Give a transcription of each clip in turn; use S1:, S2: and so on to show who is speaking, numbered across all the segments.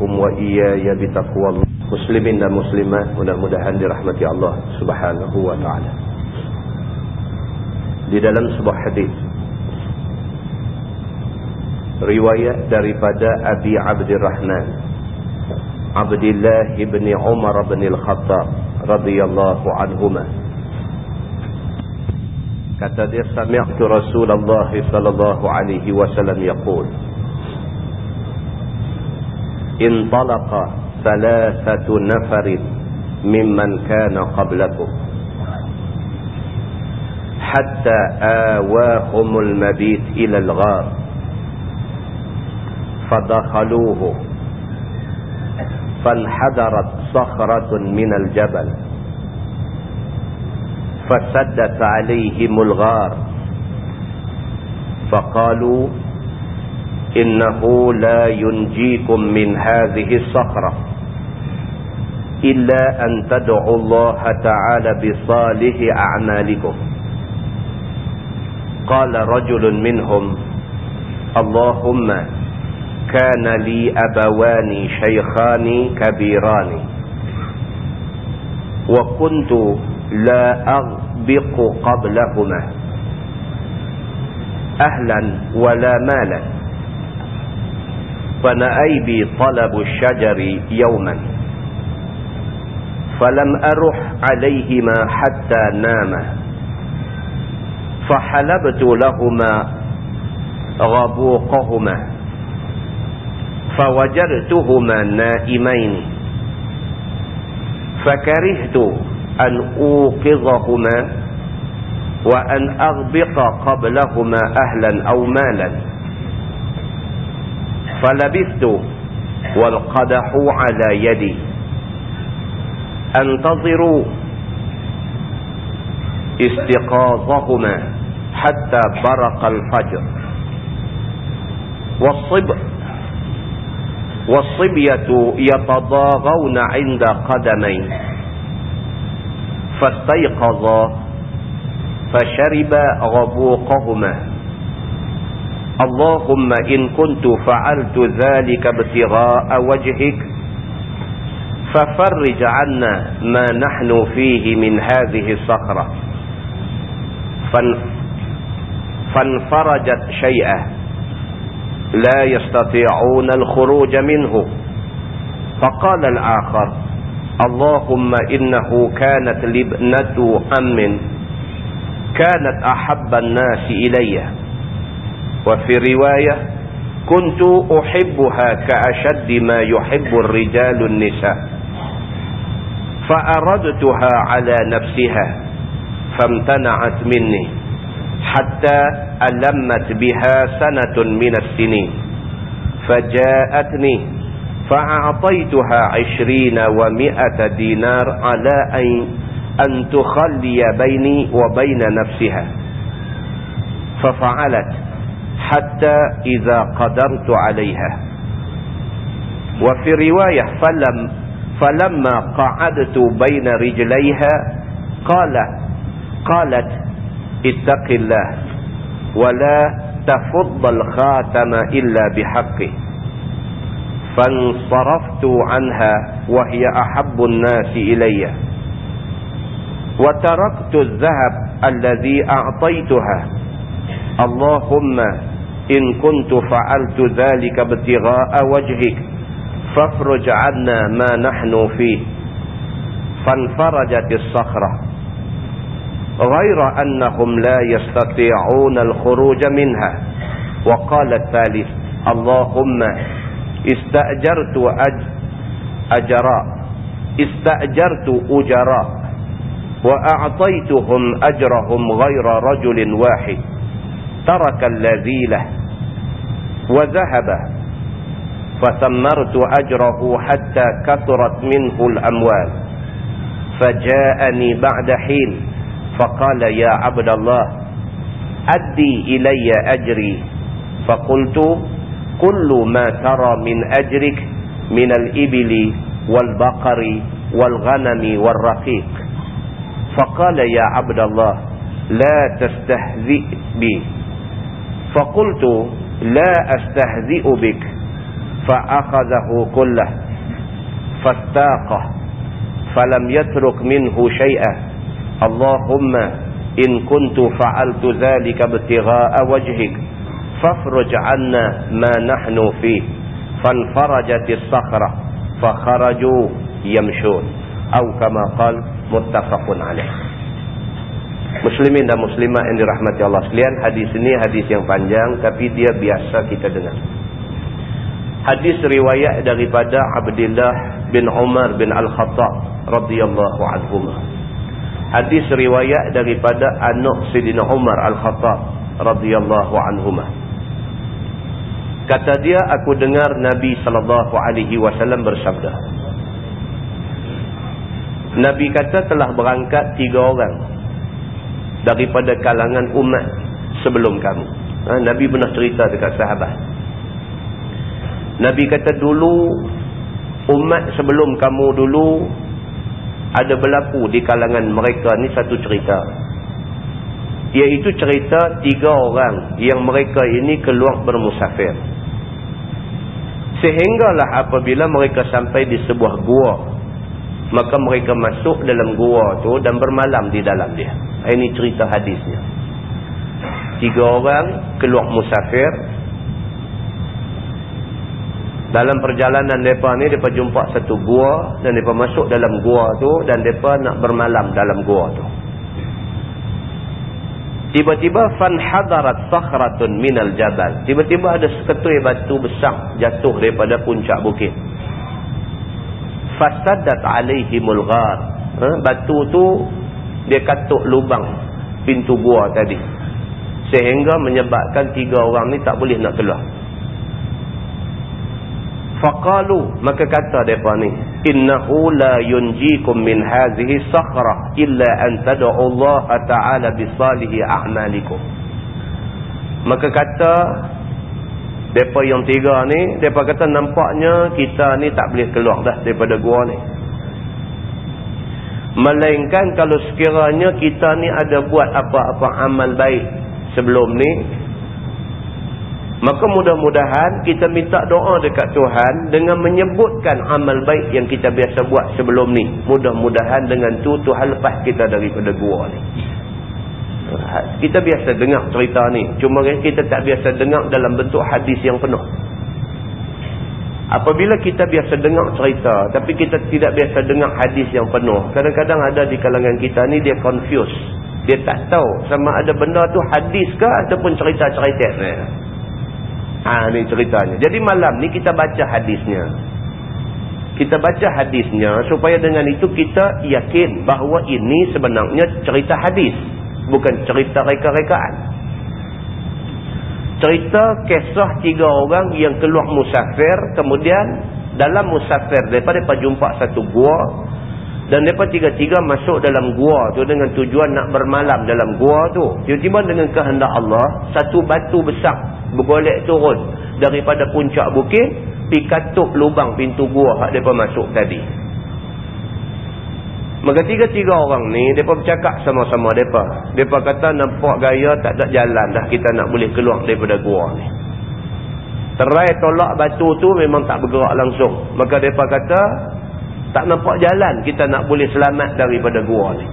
S1: أوصيكم وإياي بتقوى الله مسلمين dan muslimat mudah-mudahan dirahmati Allah Subhanahu wa taala. Di dalam sebuah hadis riwayat daripada Abi Abdurrahman Abdullah bin Umar bin Al-Khattab radhiyallahu anhuma kata dia sami'tu Rasulullah sallallahu alaihi wasallam yaqul انطلق ثلاثة نفر ممن كان قبلكم. حتى آواهم المبيت إلى الغار. فدخلوه. فانحدرت صخرة من الجبل. فسدت عليهم الغار. فقالوا إنه لا ينجيكم من هذه الصخرة إلا أن تدعوا الله تعالى بصالح أعمالكم. قال رجل منهم اللهم كان لي أبوان شيخان كبيران وكنت لا أغبق قبلهما أهلا ولا مالا. فنأي بي طلب الشجر يوما فلم أرح عليهما حتى ناما فحلبت لهما غبوقهما فوجدتهما نائمين فكرهت أن أوقظهما وأن أغبق قبلهما أهلا أو مالا فلبثت والقدح على يدي. انتظروا استيقاظهما حتى برق الفجر. والصب والصبية يتضاغون عند قدمي فاستيقظا فشرب غبوقهما. اللهم إن كنت فعلت ذلك ابتغاء وجهك ففرج عنا ما نحن فيه من هذه الصخرة. فانفرجت شيئا لا يستطيعون الخروج منه. فقال الآخر اللهم إنه كانت لابنة أم كانت أحب الناس إليّ. وفي رواية كنت أحبها كأشد ما يحب الرجال النساء فأردتها على نفسها فامتنعت مني حتى ألمت بها سنة من السنين فجاءتني فأعطيتها عشرين ومائة دينار على أن, أن تخلي بيني وبين نفسها ففعلت حتى إذا قدرت عليها. وفي رواية فلم فلما قعدت بين رجليها قال قالت اتق الله ولا تفض الخاتم إلا بحقه. فانصرفت عنها وهي أحب الناس إلي. وتركت الذهب الذي أعطيتها. اللهم إن كنت فعلت ذلك ابتغاء وجهك فافرج عنا ما نحن فيه. فانفرجت الصخرة. غير أنهم لا يستطيعون الخروج منها. وقال الثالث اللهم استأجرت أج أجراء. استأجرت أجراء. وأعطيتهم أجرهم غير رجل واحد. ترك اللذيلة وذهب. فثمرت أجره حتى كثرت منه الأموال. فجاءني بعد حين فقال يا عبد الله أدي إلي أجري. فقلت كل ما ترى من أجرك من الإبل والبقر والغنم والرقيق. فقال يا عبد الله لا تستهزئ بي. فقلت لا أستهزئ بك فأخذه كله فاستاقه فلم يترك منه شيئا. اللهم إن كنت فعلت ذلك ابتغاء وجهك فافرج عنا ما نحن فيه. فانفرجت الصخرة فخرجوا يمشون أو كما قال متفق عليه. Muslimin dan muslimat yang dirahmati Allah sekalian, hadis ini hadis yang panjang tapi dia biasa kita dengar. Hadis riwayat daripada Abdullah bin Umar bin Al-Khattab radhiyallahu anhu. Hadis riwayat daripada anak Sayyidina Umar Al-Khattab radhiyallahu anhu. Kata dia aku dengar Nabi sallallahu alaihi wasallam bersabda. Nabi kata telah berangkat tiga orang daripada kalangan umat sebelum kamu. Ha, Nabi pernah cerita dekat sahabat. Nabi kata dulu umat sebelum kamu dulu ada berlaku di kalangan mereka ni satu cerita. Iaitu cerita tiga orang yang mereka ini keluar bermusafir. Sehinggalah apabila mereka sampai di sebuah gua. Maka mereka masuk dalam gua tu dan bermalam di dalam dia. Ini cerita hadisnya. Tiga orang keluar musafir. Dalam perjalanan mereka ni, mereka jumpa satu gua. Dan mereka masuk dalam gua tu. Dan mereka nak bermalam dalam gua tu. Tiba-tiba fan hadarat sakhratun minal jabal. Tiba-tiba ada seketui batu besar jatuh daripada puncak bukit. Fasadat alaihimul ghar. Ha? Batu tu dia katuk lubang pintu gua tadi. Sehingga menyebabkan tiga orang ni tak boleh nak keluar. Faqalu maka kata depa ni innahu la yunjikum min hadhihi sakhrah illa an tad'u Allah ta'ala bi salihi a'malikum. Maka kata depa yang tiga ni depa kata nampaknya kita ni tak boleh keluar dah daripada gua ni Melainkan kalau sekiranya kita ni ada buat apa-apa amal baik sebelum ni. Maka mudah-mudahan kita minta doa dekat Tuhan dengan menyebutkan amal baik yang kita biasa buat sebelum ni. Mudah-mudahan dengan tu Tuhan lepas kita daripada gua ni. Kita biasa dengar cerita ni. Cuma kita tak biasa dengar dalam bentuk hadis yang penuh. Apabila kita biasa dengar cerita tapi kita tidak biasa dengar hadis yang penuh. Kadang-kadang ada di kalangan kita ni dia confuse. Dia tak tahu sama ada benda tu hadis ke ataupun cerita-cerita. Ha ni ceritanya. Jadi malam ni kita baca hadisnya. Kita baca hadisnya supaya dengan itu kita yakin bahawa ini sebenarnya cerita hadis. Bukan cerita reka-rekaan cerita kisah tiga orang yang keluar musafir kemudian dalam musafir daripada mereka jumpa satu gua dan mereka tiga-tiga masuk dalam gua tu dengan tujuan nak bermalam dalam gua tu. Tiba-tiba dengan kehendak Allah satu batu besar bergolek turun daripada puncak bukit pergi katuk lubang pintu gua yang mereka masuk tadi Maka tiga-tiga orang ni, mereka bercakap sama-sama mereka. Mereka kata nampak gaya tak ada jalan dah kita nak boleh keluar daripada gua ni. Terai tolak batu tu memang tak bergerak langsung. Maka mereka kata, tak nampak jalan kita nak boleh selamat daripada gua ni.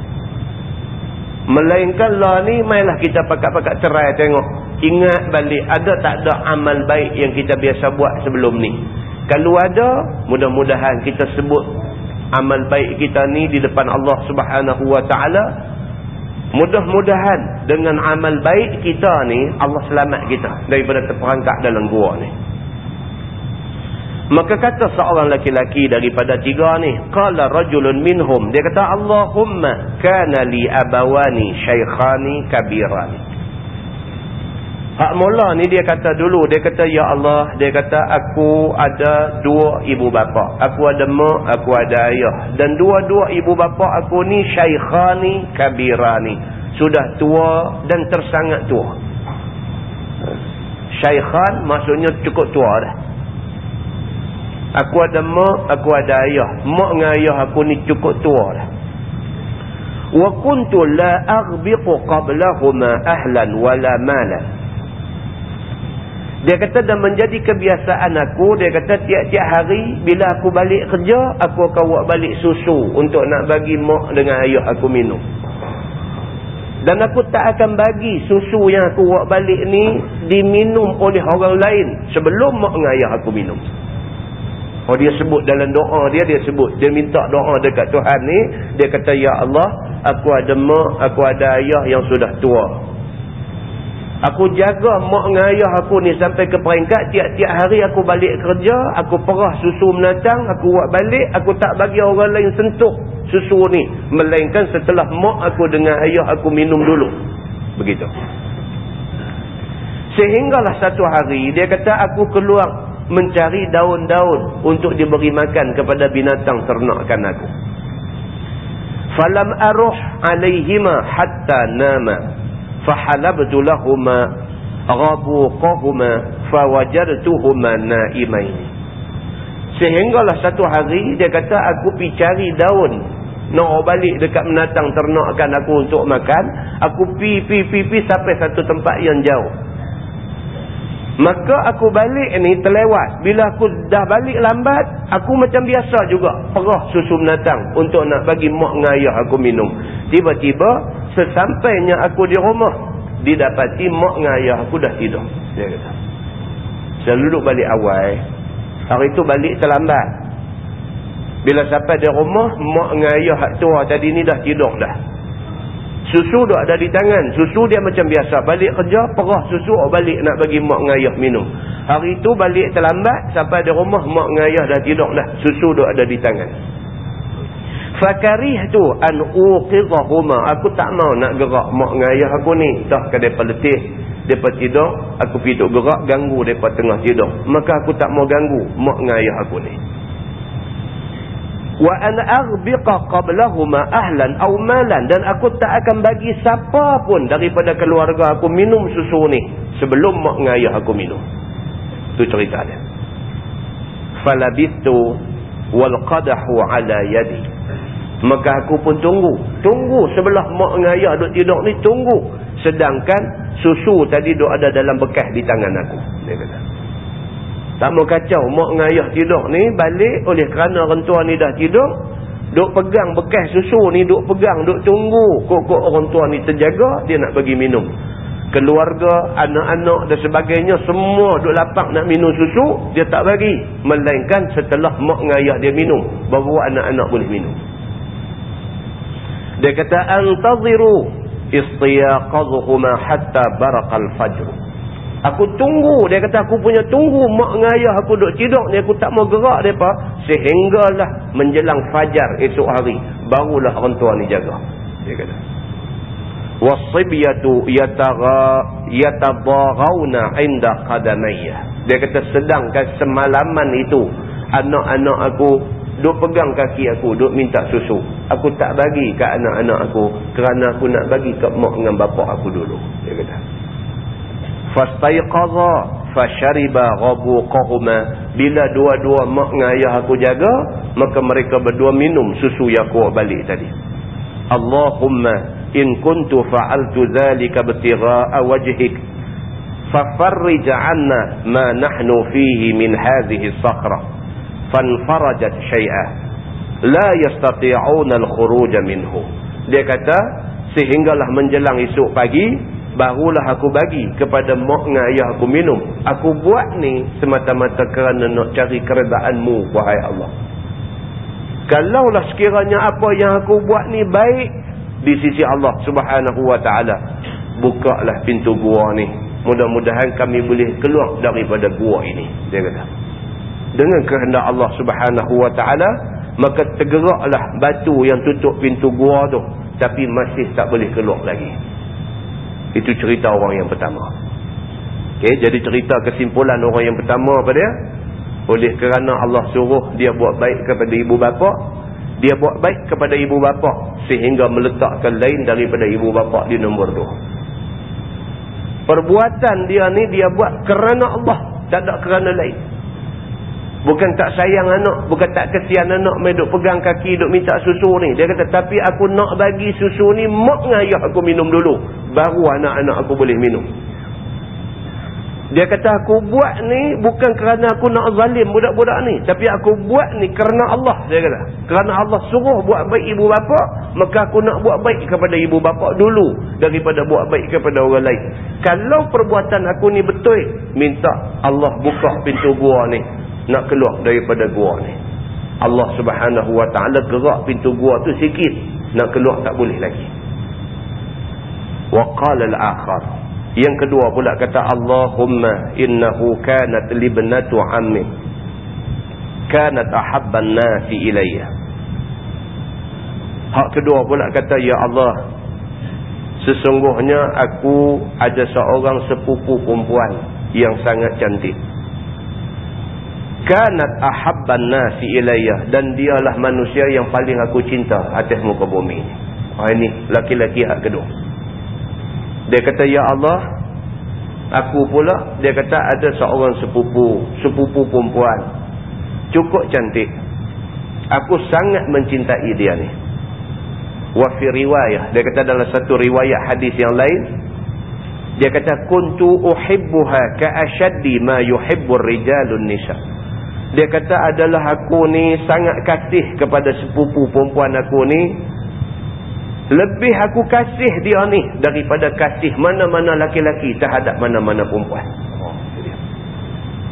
S1: Melainkan lah ni, mainlah kita pakat-pakat cerai tengok. Ingat balik, ada tak ada amal baik yang kita biasa buat sebelum ni. Kalau ada, mudah-mudahan kita sebut amal baik kita ni di depan Allah subhanahu wa ta'ala. Mudah-mudahan dengan amal baik kita ni Allah selamat kita daripada terperangkap dalam gua ni. Maka kata seorang laki-laki daripada tiga ni qala rajulun minhum. Dia kata Allahumma kana li abawani syaikhani kabirani Hak mula ni dia kata dulu, dia kata, Ya Allah, dia kata, aku ada dua ibu bapa. Aku ada mak, aku ada ayah. Dan dua-dua ibu bapa aku ni syaikhani kabirani. Sudah tua dan tersangat tua. Syaikhan maksudnya cukup tua dah. Aku ada mak, aku ada ayah. Mak dengan ayah aku ni cukup tua dah. Wa kuntu la aghbiqu qablahuma ahlan wala malan Dia kata dah menjadi kebiasaan aku. Dia kata tiap-tiap hari bila aku balik kerja, aku akan buat balik susu untuk nak bagi mak dengan ayah aku minum. Dan aku tak akan bagi susu yang aku buat balik ni diminum oleh orang lain sebelum mak dengan ayah aku minum. Oh dia sebut dalam doa dia, dia sebut. Dia minta doa dekat Tuhan ni. Dia kata, Ya Allah, aku ada mak, aku ada ayah yang sudah tua. Aku jaga mak dengan ayah aku ni sampai ke peringkat tiap-tiap hari aku balik kerja, aku perah susu menatang, aku buat balik, aku tak bagi orang lain sentuh susu ni. Melainkan setelah mak aku dengan ayah aku minum dulu. Begitu. Sehinggalah satu hari, dia kata aku keluar mencari daun-daun untuk diberi makan kepada binatang ternakan aku. Falam aruh alaihima hatta nama fahalabtu lahumā ghabuqahumā fawajadtuhumā nā'imain sehinggalah satu hari dia kata aku pergi cari daun. Nak balik dekat menatang ternakkan aku untuk makan. Aku pi pi pi pi sampai satu tempat yang jauh maka aku balik ni terlewat. Bila aku dah balik lambat aku macam biasa juga. Perah susu menatang untuk nak bagi mak dengan ayah aku minum. Tiba-tiba sesampainya aku di rumah didapati mak dengan ayah aku dah tidur. Dia kata saya duduk balik awal. Hari itu balik terlambat. Bila sampai di rumah mak dengan ayah tua tadi ni dah tidur dah susu dah ada di tangan susu dia macam biasa balik kerja perah susu balik nak bagi mak dengan ayah minum hari itu balik terlambat sampai di rumah mak dengan ayah dah tidur dah susu dah ada di tangan Fakarih tu an uqidhahuma. Aku tak mau nak gerak mak dengan ayah aku ni. Dah ke depa letih, depa tidur, aku pergi gerak ganggu depa tengah tidur. Maka aku tak mau ganggu mak dengan ayah aku ni. Wa an aghbiqa qablahuma ahlan aw malan dan aku tak akan bagi siapa pun daripada keluarga aku minum susu ni sebelum mak dengan ayah aku minum. Tu cerita dia. Falabitu wal qadahu ala yadi. Maka aku pun tunggu. Tunggu sebelah mak dengan ayah duduk tidur ni, tunggu. Sedangkan susu tadi duduk ada dalam bekas di tangan aku. Dia kata. Tak mau kacau, mak dengan ayah tidur ni balik oleh kerana orang tua ni dah tidur. Duk pegang bekas susu ni, duk pegang, duk tunggu. Kok-kok orang tua ni terjaga, dia nak bagi minum. Keluarga, anak-anak dan sebagainya, semua duk lapak nak minum susu, dia tak bagi. Melainkan setelah mak dengan ayah dia minum, baru anak-anak boleh minum. Dia kata antaziru istiyaqadhuhuma hatta baraqal fajr. Aku tunggu, dia kata aku punya tunggu mak dengan ayah aku duduk tidur ni aku tak mau gerak depa sehinggalah menjelang fajar esok hari barulah orang tua ni jaga. Dia kata wasibyatu yatagha yatabaghawna inda qadamayya. Dia kata sedangkan semalaman itu anak-anak aku duk pegang kaki aku, duk minta susu. Aku tak bagi ke anak-anak aku kerana aku nak bagi ke mak dengan bapa aku dulu. Dia kata. Fastayqadha fashariba ghabuqahuma bila dua-dua mak dengan ayah aku jaga, maka mereka berdua minum susu yang aku balik tadi. Allahumma in kuntu fa'altu dhalika btigha'a wajhik fafarrij 'anna ma nahnu fihi min hadhihi as-sakhra fanfarajat syai'a la yastati'una al-khuruj minhu dia kata sehinggalah menjelang esok pagi barulah aku bagi kepada mak dengan ayah aku minum. Aku buat ni semata-mata kerana nak cari keredaanmu wahai Allah. Kalaulah sekiranya apa yang aku buat ni baik di sisi Allah subhanahu wa ta'ala bukalah pintu gua ni. Mudah-mudahan kami boleh keluar daripada gua ini dia kata. Dengan kehendak Allah subhanahu wa ta'ala maka tergeraklah batu yang tutup pintu gua tu tapi masih tak boleh keluar lagi itu cerita orang yang pertama. Okay, jadi cerita kesimpulan orang yang pertama apa dia? Oleh kerana Allah suruh dia buat baik kepada ibu bapa dia buat baik kepada ibu bapa sehingga meletakkan lain daripada ibu bapa di nombor dua. Perbuatan dia ni dia buat kerana Allah tak ada kerana lain. Bukan tak sayang anak, bukan tak kesian anak main duk pegang kaki duk minta susu ni. Dia kata tapi aku nak bagi susu ni mak ayah aku minum dulu, baru anak-anak aku boleh minum. Dia kata aku buat ni bukan kerana aku nak zalim budak-budak ni. Tapi aku buat ni kerana Allah. Dia kata. Kerana Allah suruh buat baik ibu bapa. Maka aku nak buat baik kepada ibu bapa dulu. Daripada buat baik kepada orang lain. Kalau perbuatan aku ni betul. Minta Allah buka pintu gua ni. Nak keluar daripada gua ni. Allah subhanahu wa ta'ala gerak pintu gua tu sikit. Nak keluar tak boleh lagi. Qala al-akhar. Yang kedua pula kata Allahumma innahu kanat libnatu ammi. Kanat ahabban nasi ilayya. Hak kedua pula kata Ya Allah. Sesungguhnya aku ada seorang sepupu perempuan yang sangat cantik. Kanat ahabban nasi ilayya. Dan dialah manusia yang paling aku cinta atas muka bumi. Ha, ini laki-laki hak kedua. Dia kata, Ya Allah, aku pula, dia kata ada seorang sepupu, sepupu perempuan. Cukup cantik. Aku sangat mencintai dia ni. Wafi riwayah. Dia kata dalam satu riwayat hadis yang lain, dia kata, Kuntu uhibbuha ka'ashaddi ma yuhibbur rijalun nisa. Dia kata adalah aku ni sangat kasih kepada sepupu perempuan aku ni lebih aku kasih dia ni daripada kasih mana-mana laki-laki terhadap mana-mana perempuan.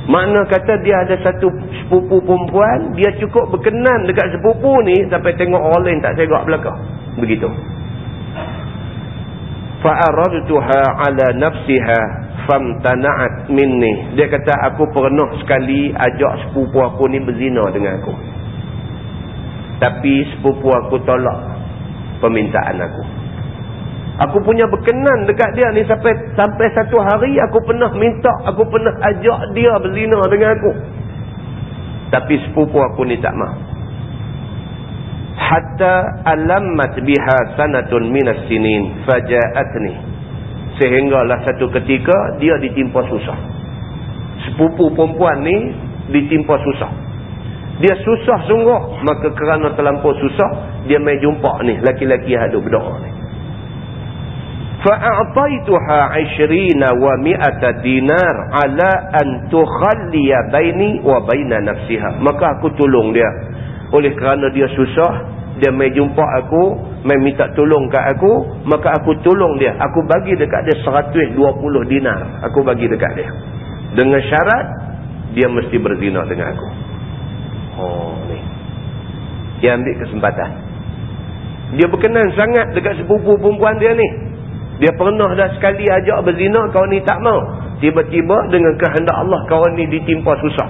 S1: Mana kata dia ada satu sepupu perempuan, dia cukup berkenan dekat sepupu ni sampai tengok orang lain tak tengok belakang. Begitu. Fa'aradtuha ala nafsiha famtana'at minni. Dia kata aku pernah sekali ajak sepupu aku ni berzina dengan aku. Tapi sepupu aku tolak permintaan aku. Aku punya berkenan dekat dia ni sampai sampai satu hari aku pernah minta, aku pernah ajak dia berzina dengan aku. Tapi sepupu aku ni tak mah. Hatta alammat biha sanatun minas sinin faja'atni. Sehinggalah satu ketika dia ditimpa susah. Sepupu perempuan ni ditimpa susah Dia susah sungguh. Maka kerana terlampau susah, dia mai jumpa ni. Laki-laki yang ada berdoa ni. فَأَعْطَيْتُهَا عِشْرِينَ وَمِئَةَ dinar ala an تُخَلِّيَ بَيْنِي وَبَيْنَ نَفْسِهَا Maka aku tolong dia. Oleh kerana dia susah, dia mai jumpa aku, mai minta tolong kat aku, maka aku tolong dia. Aku bagi dekat dia 120 dinar. Aku bagi dekat dia. Dengan syarat, dia mesti berzina dengan aku. Oh ni. Dia ambil kesempatan. Dia berkenan sangat dekat sepupu perempuan dia ni. Dia pernah dah sekali ajak berzina, kawan ni tak mau. Tiba-tiba dengan kehendak Allah, kawan ni ditimpa susah.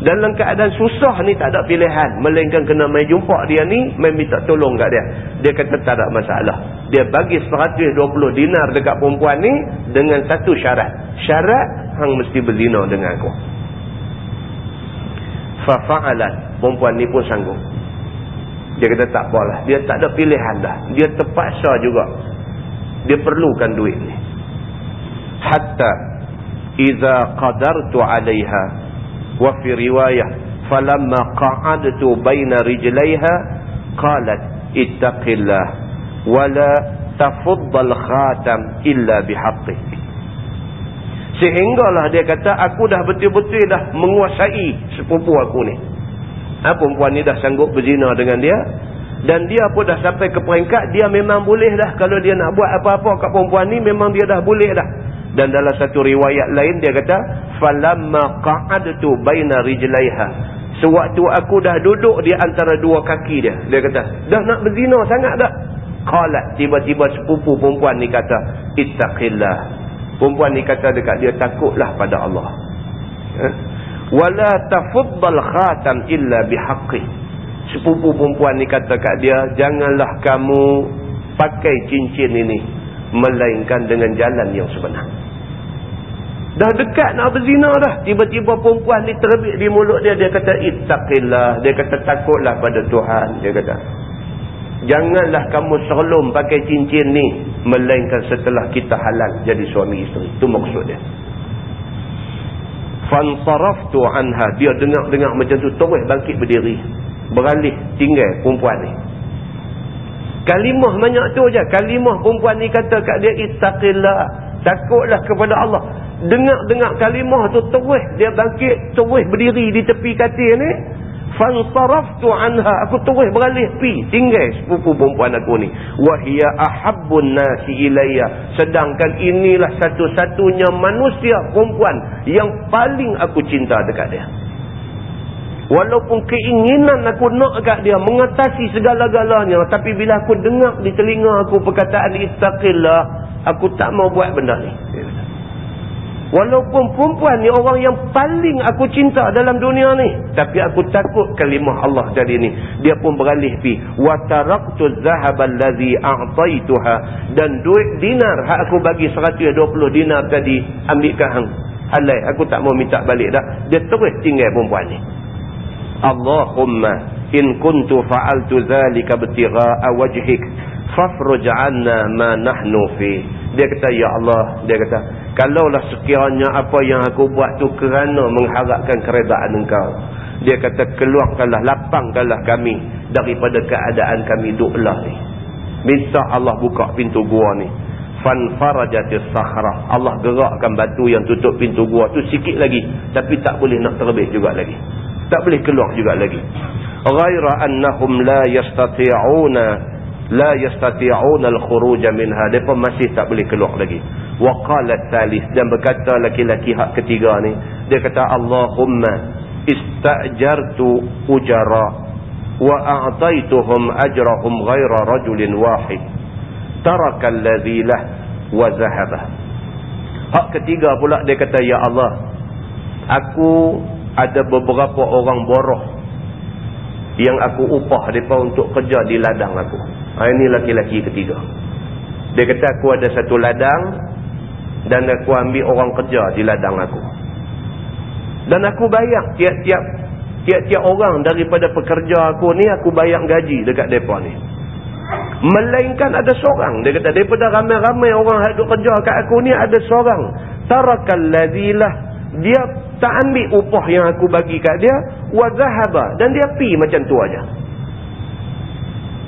S1: Dalam keadaan susah ni tak ada pilihan. Melainkan kena main jumpa dia ni, main minta tolong kat dia. Dia kata tak ada masalah. Dia bagi 120 dinar dekat perempuan ni dengan satu syarat. Syarat, hang mesti berzina dengan aku fafa'alat perempuan ni pun sanggup. Dia kata tak apalah dia tak ada pilihan dah. Dia terpaksa juga. Dia perlukan duit ni. Hatta iza qadartu alaiha wa fi riwayah falamma qa'adtu baina rijlaiha qalat ittaqillah wala tafuddal khatam illa bihaqqih Sehinggalah dia kata, aku dah betul-betul dah menguasai sepupu aku ni. Ha, perempuan ni dah sanggup berzina dengan dia. Dan dia pun dah sampai ke peringkat, dia memang boleh dah. Kalau dia nak buat apa-apa kat perempuan ni, memang dia dah boleh dah. Dan dalam satu riwayat lain, dia kata, فَلَمَّا قَعَدْتُ بَيْنَ رِجْلَيْهَا Sewaktu aku dah duduk di antara dua kaki dia. Dia kata, dah nak berzina sangat dah. Kalat, tiba-tiba sepupu perempuan ni kata, ittaqillah. Perempuan ni kata dekat dia takutlah pada Allah. Ya? Wala tafuddal khatam illa bihaqqi. Sepupu perempuan ni kata kat dia, janganlah kamu pakai cincin ini melainkan dengan jalan yang sebenar. Dah dekat nak berzina dah. Tiba-tiba perempuan ni terbit di mulut dia. Dia kata, ittaqillah. Dia kata, takutlah pada Tuhan. Dia kata, janganlah kamu serlum pakai cincin ni melainkan setelah kita halal jadi suami isteri. Itu maksud dia. Fansaraftu anha. Dia dengar-dengar macam tu terus bangkit berdiri. Beralih tinggal perempuan ni. Kalimah banyak tu je. Kalimah perempuan ni kata kat dia ittaqillah. Takutlah kepada Allah. Dengar-dengar kalimah tu terus dia bangkit terus berdiri di tepi katil ni fansaraftu anha. Aku terus beralih pi tinggal sepupu perempuan aku ni. Wahia ahabbun nasi ilayya. Sedangkan inilah satu-satunya manusia perempuan yang paling aku cinta dekat dia. Walaupun keinginan aku nak dekat dia mengatasi segala-galanya tapi bila aku dengar di telinga aku perkataan istaqillah aku tak mau buat benda ni Walaupun perempuan ni orang yang paling aku cinta dalam dunia ni. Tapi aku takut kalimah Allah jadi ni. Dia pun beralih pi. وَتَرَقْتُ الزَّهَبَ الَّذِي أَعْطَيْتُهَا Dan duit dinar hak aku bagi 120 dinar tadi. Ambil ke hang. Halai aku tak mau minta balik dah. Dia terus tinggal perempuan ni. Allahumma in kuntu fa'altu zalika betiga'a wajhik. Fafruj anna ma nahnu fi. Dia kata, Ya Allah. Dia kata, Kalaulah sekiranya apa yang aku buat tu kerana mengharapkan keredaan engkau. Dia kata keluarkanlah, lapangkanlah kami daripada keadaan kami duklah ni. Minta Allah buka pintu gua ni. Fanfarajatis sahrah. Allah gerakkan batu yang tutup pintu gua tu sikit lagi. Tapi tak boleh nak terbit juga lagi. Tak boleh keluar juga lagi. Ghaira annahum la yastati'una la yastati'una al-khuruj minha. Depa masih tak boleh keluar lagi. waqalat thalith dan berkata laki-laki hak ketiga ni dia kata Allahumma istajartu ujara wa a'taituhum ajrahum ghaira rajulin wahid. Taraka alladhi lah wa zahaba. Hak ketiga pula dia kata ya Allah aku ada beberapa orang boroh yang aku upah mereka untuk kerja di ladang aku ini laki-laki ketiga dia kata aku ada satu ladang dan aku ambil orang kerja di ladang aku. Dan aku bayar tiap-tiap tiap-tiap orang daripada pekerja aku ni aku bayar gaji dekat depa ni. Melainkan ada seorang dia kata daripada ramai-ramai orang duk kerja kat aku ni ada seorang tarakal ladzilah dia tak ambil upah yang aku bagi kat dia wa dan dia pi macam tu aja.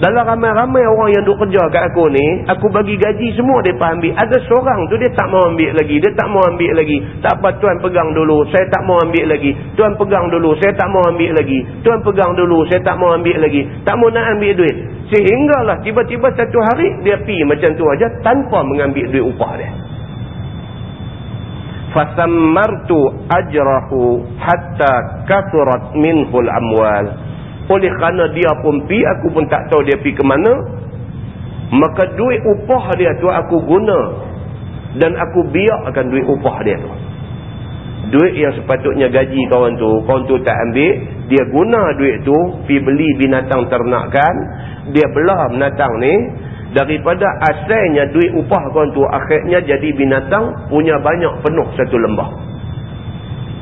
S1: Dalam ramai-ramai orang yang duk kerja kat aku ni, aku bagi gaji semua dia ambil. Ada seorang tu dia tak mau ambil lagi. Dia tak mau ambil lagi. Tak apa tuan pegang dulu. Saya tak mau ambil lagi. Tuan pegang dulu. Saya tak mau ambil lagi. Tuan pegang dulu. Saya tak mau ambil lagi. Tak mau nak ambil duit. Sehinggalah tiba-tiba satu hari dia pi macam tu aja tanpa mengambil duit upah dia. Fasammartu ajrahu hatta kathurat minhul amwal oleh kerana dia pun pi aku pun tak tahu dia pi ke mana. Maka duit upah dia tu aku guna. Dan aku biarkan duit upah dia tu. Duit yang sepatutnya gaji kawan tu kawan tu tak ambil dia guna duit tu pi beli binatang ternakan dia belah binatang ni daripada asalnya duit upah kawan tu akhirnya jadi binatang punya banyak penuh satu lembah.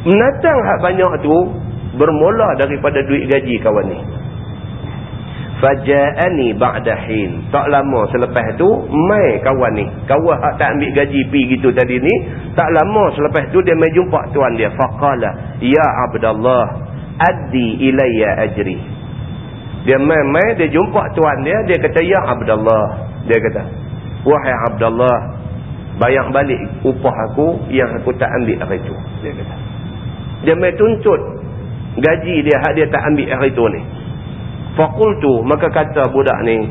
S1: Binatang hak banyak tu bermula daripada duit gaji kawan ni. Faja'ani ba'dahin tak lama selepas tu mai kawan ni. Kawan hak tak ambil gaji pi gitu tadi ni tak lama selepas tu dia mai jumpa tuan dia. Faqala ya abdallah addi ilayya ajri. Dia mai mai dia jumpa tuan dia dia kata ya abdallah dia kata wahai abdallah bayar balik upah aku yang aku tak ambil hari tu. Dia kata. Dia mai tuntut gaji dia hak dia tak ambil hari tu ni. Faqultu maka kata budak ni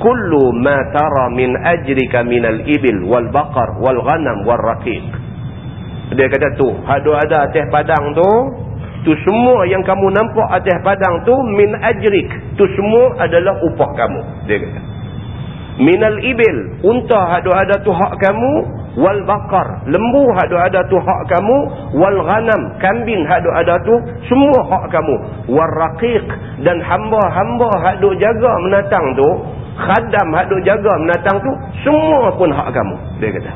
S1: kullu ma tara min ajrika minal ibil wal baqar wal ghanam wal raqiq. Dia kata tu hak ada atas padang tu tu semua yang kamu nampak atas padang tu min ajrik. Tu semua adalah upah kamu dia kata. Minal ibil unta hak ada tu hak kamu wal bakar lembu hak ada tu hak kamu wal ghanam kambing hak ada tu semua hak kamu wal raqiq dan hamba-hamba hak duk jaga menatang tu khadam hak duk jaga menatang tu semua pun hak kamu dia kata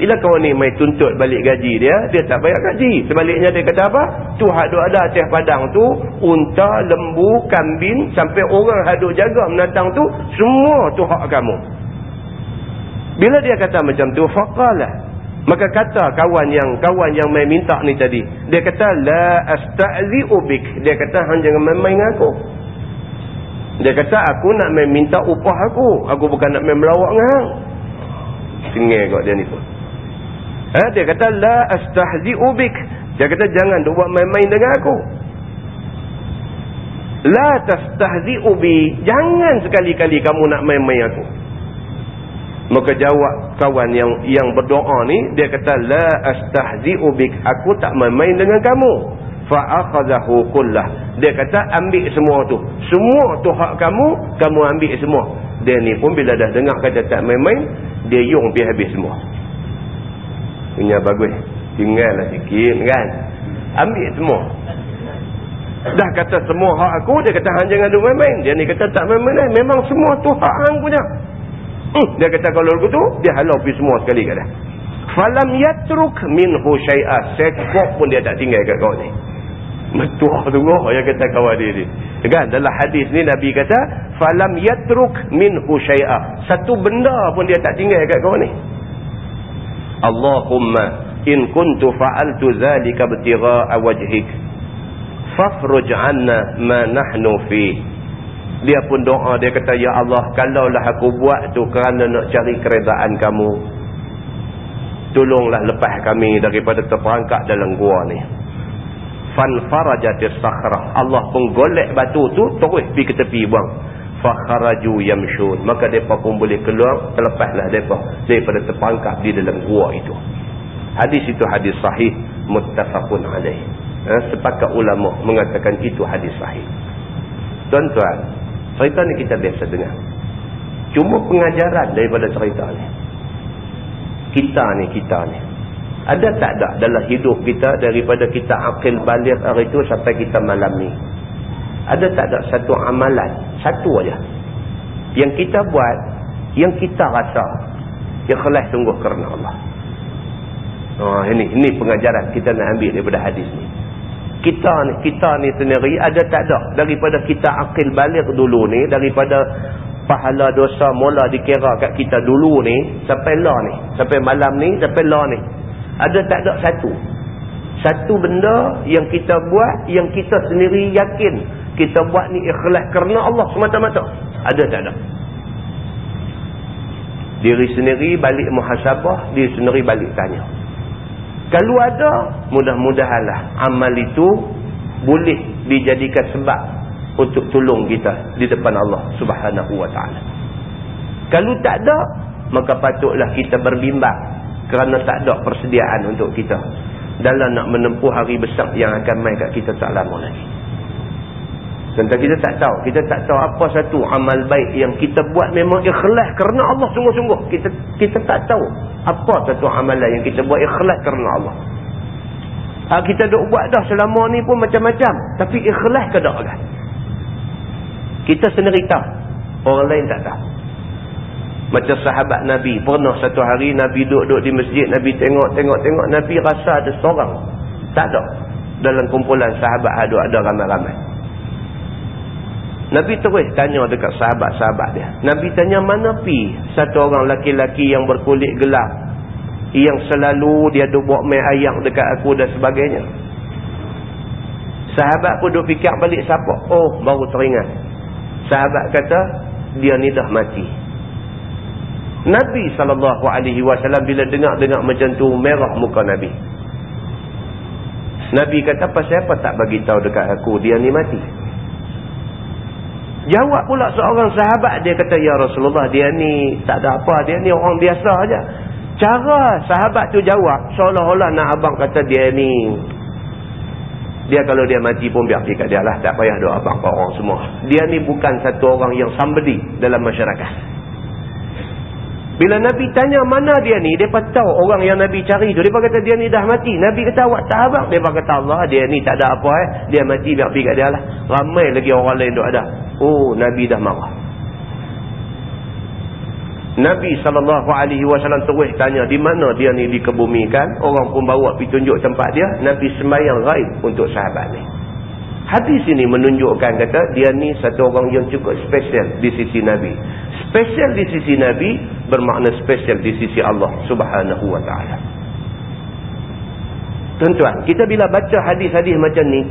S1: bila kawan ni mai tuntut balik gaji dia, dia tak bayar gaji. Sebaliknya dia kata apa? Tu hak ada atas padang tu, unta, lembu, kambing, sampai orang hak jaga menatang tu, semua tu hak kamu. Bila dia kata macam tu, faqalah. Maka kata kawan yang kawan yang mai minta ni tadi, dia kata la asta'zi'u bik. Dia kata hang jangan main-main dengan aku. Dia kata aku nak main minta upah aku. Aku bukan nak main melawak dengan hang. Sengih kau dia ni pun. Ha? Dia kata, La astahzi'u bik. Dia kata, jangan duk buat main-main dengan aku. La tastahzi'u bi. Jangan sekali-kali kamu nak main-main aku. Maka jawab kawan yang yang berdoa ni, dia kata, La astahzi'u bik. Aku tak main-main dengan kamu. Fa'akhazahu kullah. Dia kata, ambil semua tu. Semua tu hak kamu, kamu ambil semua. Dia ni pun bila dah dengar kata tak main-main, dia yung pergi habis semua punya bagus tinggal lah sikit kan ambil semua dah kata semua hak aku dia kata hang jangan main-main dia ni kata tak main-main eh. memang semua tu hak hang punya hmm. dia kata kalau begitu dia halau pergi semua sekali kata falam yatruk minhu syai'a. Sekok pun dia tak tinggal kat kau ni. Metuah tu oh, yang kata kawan dia ni. Kan dalam hadis ni Nabi kata falam yatruk minhu syai'a. Satu benda pun dia tak tinggal kat kau ni. Allahumma in kuntu fa'altu dhalika btigha'a wajhik. Fafruj 'anna ma nahnu fi dia pun doa dia kata ya Allah kalaulah aku buat tu kerana nak cari keredaan kamu tolonglah lepas kami daripada terperangkap dalam gua ni. Fan farajatis sakhrah Allah pun golek batu tu terus pergi ke tepi buang. Fakharaju yamshun. Maka depa pun boleh keluar terlepaslah depa daripada terperangkap di dalam gua itu. Hadis itu hadis sahih muttafaqun alaih. Ha, sepakat ulama mengatakan itu hadis sahih. Tuan-tuan cerita ni kita biasa dengar. Cuma pengajaran daripada cerita ni. Kita ni kita ni. Ada tak ada dalam hidup kita daripada kita akil balik hari itu sampai kita malam ni? Ada tak ada satu amalan? Satu aja. Yang kita buat yang kita rasa ikhlas sungguh kerana Allah. Oh, ini ini pengajaran kita nak ambil daripada hadis ni kita ni kita ni sendiri ada tak ada daripada kita akil balik dulu ni daripada pahala dosa mula dikira kat kita dulu ni sampai lah ni sampai malam ni sampai lah ni. Ada tak ada satu? Satu benda yang kita buat yang kita sendiri yakin kita buat ni ikhlas kerana Allah semata-mata. Ada tak ada diri sendiri balik muhasabah diri sendiri balik tanya kalau ada. Mudah-mudahanlah amal itu boleh dijadikan sebab untuk tolong kita di depan Allah subhanahu wa ta'ala. Kalau tak ada maka patutlah kita berbimbang kerana tak ada persediaan untuk kita. Dalam nak menempuh hari besar yang akan main kat kita tak lama lagi Tentang kita tak tahu. Kita tak tahu apa satu amal baik yang kita buat memang ikhlas kerana Allah sungguh-sungguh. Kita kita tak tahu apa satu amalan yang kita buat ikhlas kerana Allah. Ha, kita duk buat dah selama ni pun macam-macam. Tapi ikhlas ke tak kan? Kita sendiri tahu. Orang lain tak tahu. Macam sahabat Nabi. Pernah satu hari Nabi duduk-duduk di masjid. Nabi tengok-tengok-tengok. Nabi rasa ada seorang. Tak ada. Dalam kumpulan sahabat ada ramai-ramai. Nabi terus tanya dekat sahabat-sahabat dia. Nabi tanya mana pi satu orang laki-laki yang berkulit gelap. Yang selalu dia duk buat main ayam dekat aku dan sebagainya. Sahabat pun duk fikir balik siapa. Oh baru teringat. Sahabat kata dia ni dah mati. Nabi SAW bila dengar-dengar macam tu merah muka Nabi. Nabi kata pasal apa tak bagi tahu dekat aku dia ni mati. Jawab pula seorang sahabat dia kata ya Rasulullah dia ni tak ada apa dia ni orang biasa aja. Cara sahabat tu jawab seolah-olah nak abang kata dia ni dia kalau dia mati pun biar pergi dia lah tak payah doa abang ke orang semua. Dia ni bukan satu orang yang somebody dalam masyarakat. Bila Nabi tanya mana dia ni, dia tahu orang yang Nabi cari tu. Dia kata dia ni dah mati. Nabi kata awak tak abang. Dia kata Allah dia ni tak ada apa eh. Dia mati biar pergi kat dia lah. Ramai lagi orang lain tu ada. Oh Nabi dah marah. Nabi SAW terus tanya di mana dia ni dikebumikan. Orang pun bawa pergi tunjuk tempat dia. Nabi sembahyang raib untuk sahabat ni. Hadis ini menunjukkan kata dia ni satu orang yang cukup spesial di sisi Nabi. Spesial di sisi Nabi bermakna spesial di sisi Allah subhanahu wa ta'ala. Tuan-tuan, kita bila baca hadis-hadis macam ni,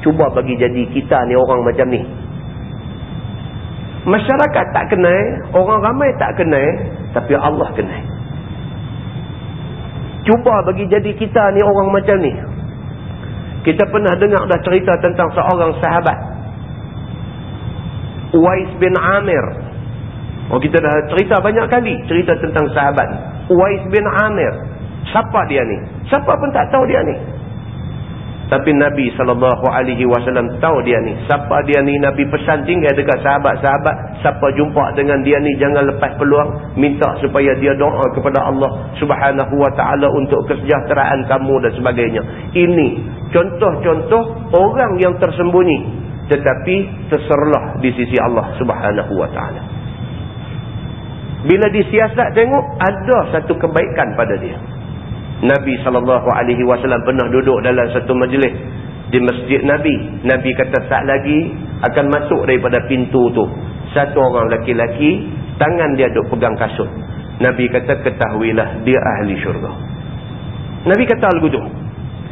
S1: cuba bagi jadi kita ni orang macam ni. Masyarakat tak kenal, orang ramai tak kenal, tapi Allah kenal. Cuba bagi jadi kita ni orang macam ni. Kita pernah dengar dah cerita tentang seorang sahabat. Uwais bin Amir. Oh kita dah cerita banyak kali cerita tentang sahabat. Uwais bin Amir. Siapa dia ni? Siapa pun tak tahu dia ni. Tapi Nabi SAW tahu dia ni. Siapa dia ni? Nabi pesan tinggal dekat sahabat-sahabat. Siapa jumpa dengan dia ni jangan lepas peluang. Minta supaya dia doa kepada Allah subhanahu wa ta'ala untuk kesejahteraan kamu dan sebagainya. Ini contoh-contoh orang yang tersembunyi. Tetapi terserlah di sisi Allah subhanahu wa ta'ala. Bila disiasat tengok ada satu kebaikan pada dia. Nabi SAW pernah duduk dalam satu majlis di masjid Nabi. Nabi kata saat lagi akan masuk daripada pintu tu. Satu orang laki-laki, tangan dia duduk pegang kasut. Nabi kata ketahuilah dia ahli syurga. Nabi kata begitu.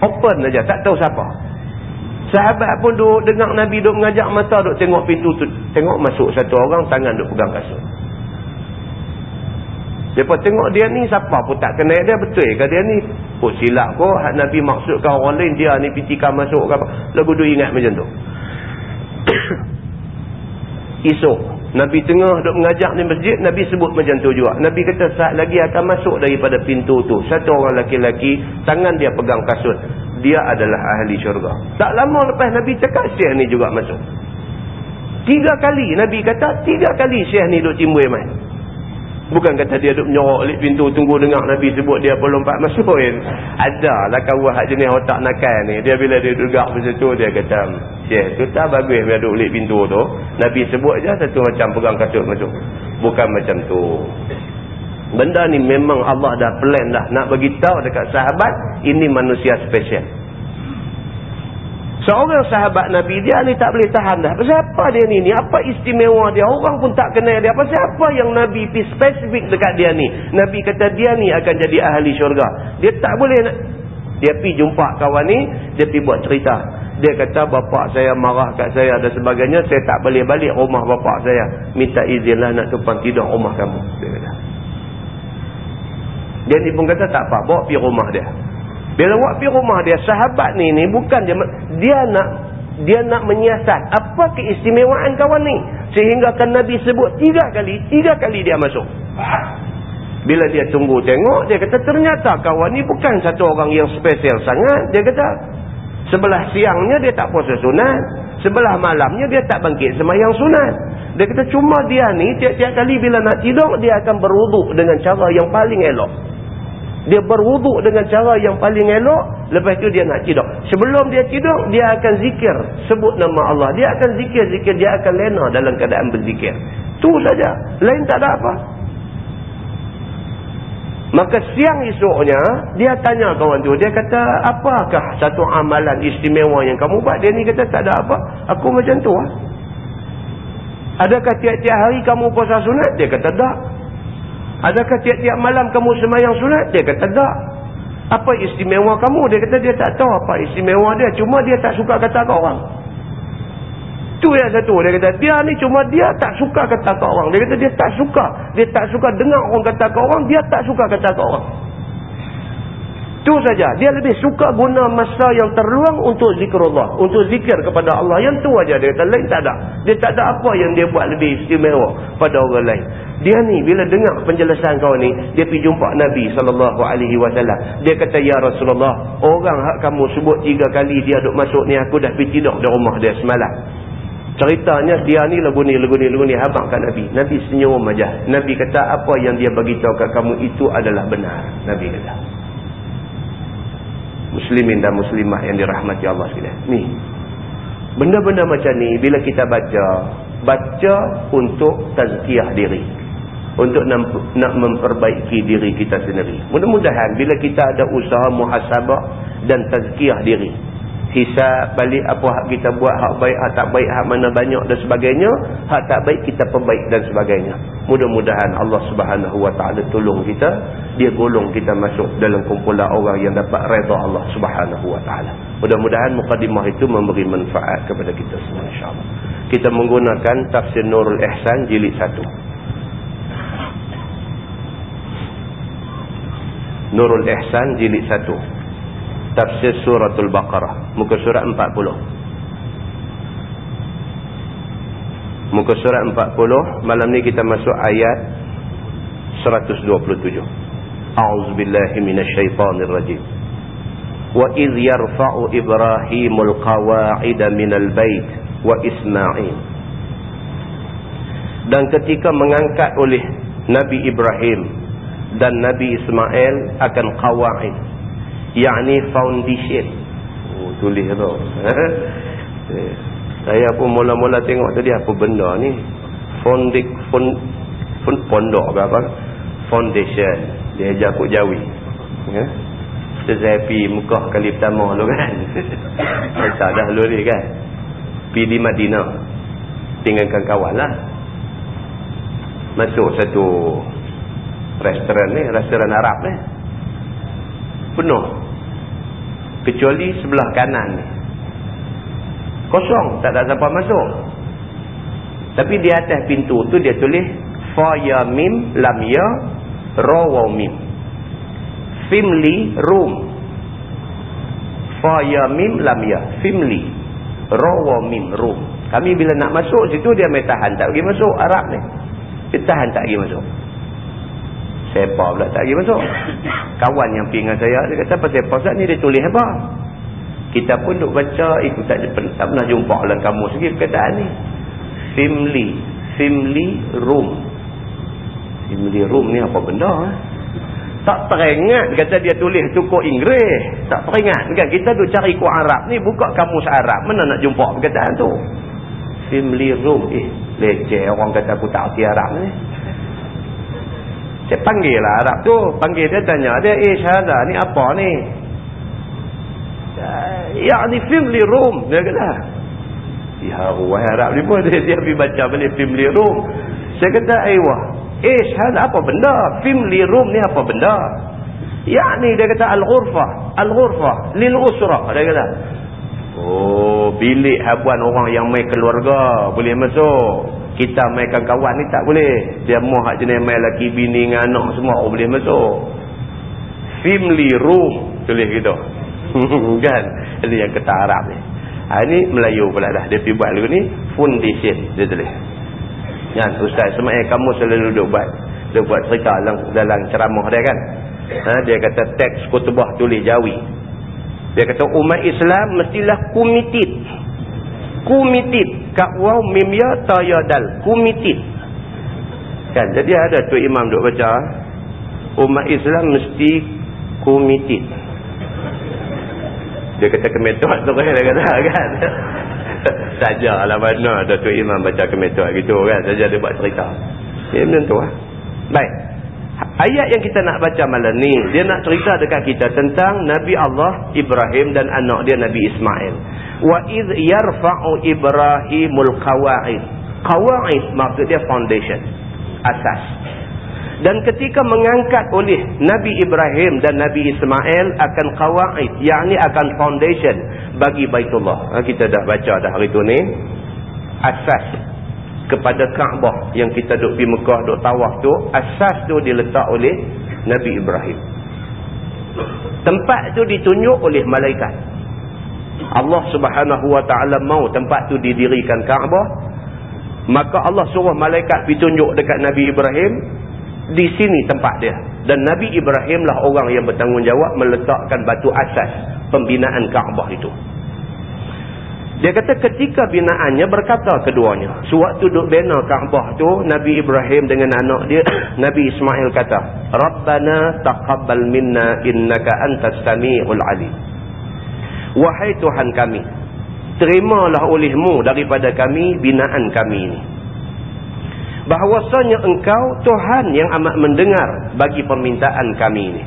S1: Open saja, tak tahu siapa. Sahabat pun duduk dengar Nabi duduk mengajak mata duduk tengok pintu tu. Tengok masuk satu orang, tangan duduk pegang kasut. Siapa tengok dia ni siapa pun tak kenal dia betul ke dia ni. Oh silap kau hak Nabi maksudkan orang lain dia ni pitikan masuk ke apa. Lagu tu ingat macam tu. Esok Nabi tengah duk mengajak ni masjid Nabi sebut macam tu juga. Nabi kata saat lagi akan masuk daripada pintu tu. Satu orang laki-laki tangan dia pegang kasut. Dia adalah ahli syurga. Tak lama lepas Nabi cakap syekh ni juga masuk. Tiga kali Nabi kata tiga kali syekh ni duk timbul main. Bukan kata dia duduk menyorok lik pintu tunggu dengar Nabi sebut dia pun lompat masuk. Ada lah kawan hak jenis otak nakal ni. Dia bila dia duduk macam tu dia kata, Syekh tu tak bagus dia duduk lik pintu tu. Nabi sebut je satu macam pegang kasut masuk. Bukan macam tu. Benda ni memang Allah dah plan dah nak bagi tahu dekat sahabat ini manusia spesial. Seorang sahabat Nabi dia ni tak boleh tahan dah. Siapa dia ni? ni? Apa istimewa dia? Orang pun tak kenal dia. Apa siapa yang Nabi pi spesifik dekat dia ni? Nabi kata dia ni akan jadi ahli syurga. Dia tak boleh nak... Dia pi jumpa kawan ni, dia pi buat cerita. Dia kata bapak saya marah kat saya dan sebagainya, saya tak boleh balik rumah bapak saya. Minta izinlah nak tumpang tidur rumah kamu. Dia kata. Dia ni pun kata tak apa, bawa pi rumah dia. Bila buat pergi rumah dia, sahabat ni ni bukan dia, dia nak dia nak menyiasat apa keistimewaan kawan ni. Sehingga kan Nabi sebut tiga kali, tiga kali dia masuk. Bila dia tunggu tengok, dia kata ternyata kawan ni bukan satu orang yang spesial sangat. Dia kata sebelah siangnya dia tak puasa sunat. Sebelah malamnya dia tak bangkit semayang sunat. Dia kata cuma dia ni tiap-tiap kali bila nak tidur, dia akan beruduk dengan cara yang paling elok. Dia berwuduk dengan cara yang paling elok. Lepas itu dia nak tidur. Sebelum dia tidur, dia akan zikir. Sebut nama Allah. Dia akan zikir-zikir. Dia akan lena dalam keadaan berzikir. Itu saja. Lain tak ada apa. Maka siang esoknya, dia tanya kawan tu. Dia kata, apakah satu amalan istimewa yang kamu buat? Dia ni kata, tak ada apa. Aku macam tu lah. Adakah tiap-tiap hari kamu puasa sunat? Dia kata, tak. Adakah tiap-tiap malam kamu semayang sunat? Dia kata tak. Apa istimewa kamu? Dia kata dia tak tahu apa istimewa dia. Cuma dia tak suka kata ke orang. Tu yang satu. Dia kata dia ni cuma dia tak suka kata ke orang. Dia kata dia tak suka. Dia tak suka dengar orang kata ke orang. Dia tak suka kata ke orang. Itu saja. Dia lebih suka guna masa yang terluang untuk zikrullah. Untuk zikir kepada Allah. Yang tu aja dia kata. Lain tak ada. Dia tak ada apa yang dia buat lebih istimewa pada orang lain. Dia ni bila dengar penjelasan kau ni. Dia pergi jumpa Nabi SAW. Dia kata, Ya Rasulullah. Orang hak kamu sebut tiga kali dia duduk masuk ni. Aku dah pergi tidur di rumah dia semalam. Ceritanya dia ni lagu ni, lagu ni, lagu ni. Habang kat Nabi. Nabi senyum aja. Nabi kata apa yang dia bagi kat kamu itu adalah benar. Nabi kata muslimin dan muslimah yang dirahmati Allah sekalian. Ni. Benda-benda macam ni bila kita baca, baca untuk tazkiyah diri. Untuk nak memperbaiki diri kita sendiri. Mudah-mudahan bila kita ada usaha muhasabah dan tazkiyah diri hisap balik apa hak kita buat hak baik hak tak baik hak mana banyak dan sebagainya hak tak baik kita perbaik dan sebagainya. Mudah-mudahan Allah subhanahu wa ta'ala tolong kita dia golong kita masuk dalam kumpulan orang yang dapat reda Allah subhanahu wa ta'ala. Mudah-mudahan mukadimah itu memberi manfaat kepada kita semua insyaAllah. Kita menggunakan tafsir Nurul Ihsan jilid satu. Nurul Ihsan jilid 1 tafsir suratul Baqarah. Muka surat 40 muka surat 40 malam ni kita masuk ayat 127 A'udzubillahi minasyaitonirrajim Wa idh yarfa'u Ibrahimul qawa'ida minal bait wa Ismail. Dan ketika mengangkat oleh Nabi Ibrahim dan Nabi Ismail akan qawa'id yakni foundation. Oh, tulis tu. Eh, saya pun mula-mula tengok tadi apa benda ni. Fondik fond, fond, pondok ke apa? Foundation. Dia ajar kut jawi. Ya. Saya pergi Mekah kali pertama tu kan. Saya dah dulu kan. Pergi di Madinah. Tinggalkan kawan lah. Masuk satu restoran ni restoran Arab ni. Penuh kecuali sebelah kanan kosong tak ada siapa masuk. Tapi di atas pintu tu dia tulis fa ya mim lam ya ra wa mim. Family room fa ya mim lam ya. Family ra wa mim room kami bila nak masuk situ dia mai tahan tak pergi masuk Arab ni. Dia tahan tak pergi masuk Sepa pula tak pergi masuk. Kawan yang pergi dengan saya, dia kata, apa sepa Ustaz ni dia tulis apa? Kita pun duk baca, ikut tak, tak pernah jumpa dalam kamu segi perkataan ni. Family. Family room. Family room ni apa benda? Eh? Tak teringat kata dia tulis tu kok Inggeris. Tak teringat kan? Kita duk cari kok Arab ni, buka kamus Arab. Mana nak jumpa perkataan tu? Family room. Eh, leceh orang kata aku tak arti Arab ni. Saya panggil lah Arab tu. Panggil dia tanya. Dia, eh Syahada ni apa ni? Ya ni family room. Dia kata. Ya wah Arab ni pun dia, dia pergi baca balik family room. Saya kata, eh. Eh Syahada apa benda? Family room ni apa benda? Ya ni dia kata Al-Ghurfah. Al-Ghurfah. Lil-Usrah. Dia kata. Oh bilik habuan orang yang main keluarga. Boleh masuk kita mainkan kawan ni tak boleh. Dia mahu jenis main lelaki bini dengan anak semua orang boleh masuk. Family room tulis gitu. Kan? Ini yang kata Arab ni. Ha, ini Melayu pula dah. Dia pergi buat lagu ni foundation dia tulis. Kan? Ustaz semakin kamu selalu duduk buat. Dia buat cerita dalam, dalam ceramah dia kan? Ha, dia kata teks kutubah tulis jawi. Dia kata umat Islam mestilah committed committed kat waw ya dal committed kan? Jadi ada tu imam duk baca umat Islam mesti committed dia kata kemetot tu kan dia kata kan? Sajalah mana ada tu imam baca kemetot gitu kan? Saja dia buat cerita. Ya macam tu lah baik. Ayat yang kita nak baca malam ni dia nak cerita dekat kita tentang Nabi Allah Ibrahim dan anak dia Nabi Ismail wa id yarfa'u ibrahimul qawa'id. Qawa'id maksud dia foundation asas. Dan ketika mengangkat oleh Nabi Ibrahim dan Nabi Ismail akan qawa'id yakni akan foundation bagi Baitullah. Ha, kita dah baca dah hari tu ni. Asas kepada Kaabah yang kita duk pergi Mekah duk tawaf tu asas tu diletak oleh Nabi Ibrahim. Tempat tu ditunjuk oleh malaikat Allah subhanahu wa ta'ala mau tempat tu didirikan Kaabah. Maka Allah suruh malaikat pergi tunjuk dekat Nabi Ibrahim di sini tempat dia. Dan Nabi Ibrahim lah orang yang bertanggungjawab meletakkan batu asas pembinaan Kaabah itu. Dia kata ketika binaannya berkata keduanya sewaktu duduk bina Kaabah tu Nabi Ibrahim dengan anak dia Nabi Ismail kata Rabbana taqabbal minna innaka antas sami'ul alim Wahai Tuhan kami, terimalah olehmu daripada kami binaan kami ini. Bahawasanya engkau Tuhan yang amat mendengar bagi permintaan kami ini.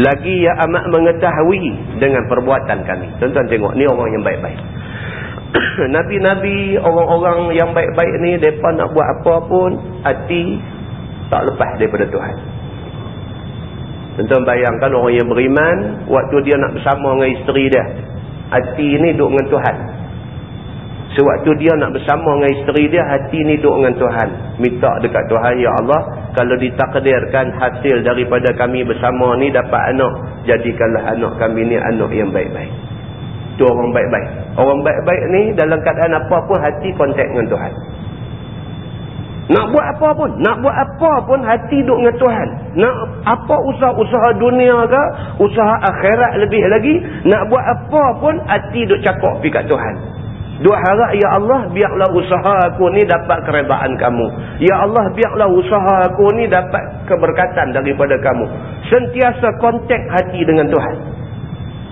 S1: Lagi yang amat mengetahui dengan perbuatan kami. Tuan-tuan tengok, ni orang yang baik-baik. Nabi-Nabi, orang-orang yang baik-baik ni, mereka nak buat apa pun, hati tak lepas daripada Tuhan. Tuan bayangkan orang yang beriman, waktu dia nak bersama dengan isteri dia. Hati ni duduk dengan Tuhan. Sewaktu dia nak bersama dengan isteri dia, hati ni duduk dengan Tuhan. Minta dekat Tuhan, Ya Allah, kalau ditakdirkan hasil daripada kami bersama ni dapat anak, jadikanlah anak kami ni anak yang baik-baik. Itu orang baik-baik. Orang baik-baik ni dalam keadaan apa pun hati kontak dengan Tuhan. Nak buat apa pun. Nak buat apa pun hati duduk dengan Tuhan. Nak apa usaha-usaha dunia ke, usaha akhirat lebih lagi, nak buat apa pun hati duduk cakap pergi kat Tuhan. Dua harap, Ya Allah, biarlah usaha aku ni dapat keredaan kamu. Ya Allah, biarlah usaha aku ni dapat keberkatan daripada kamu. Sentiasa kontak hati dengan Tuhan.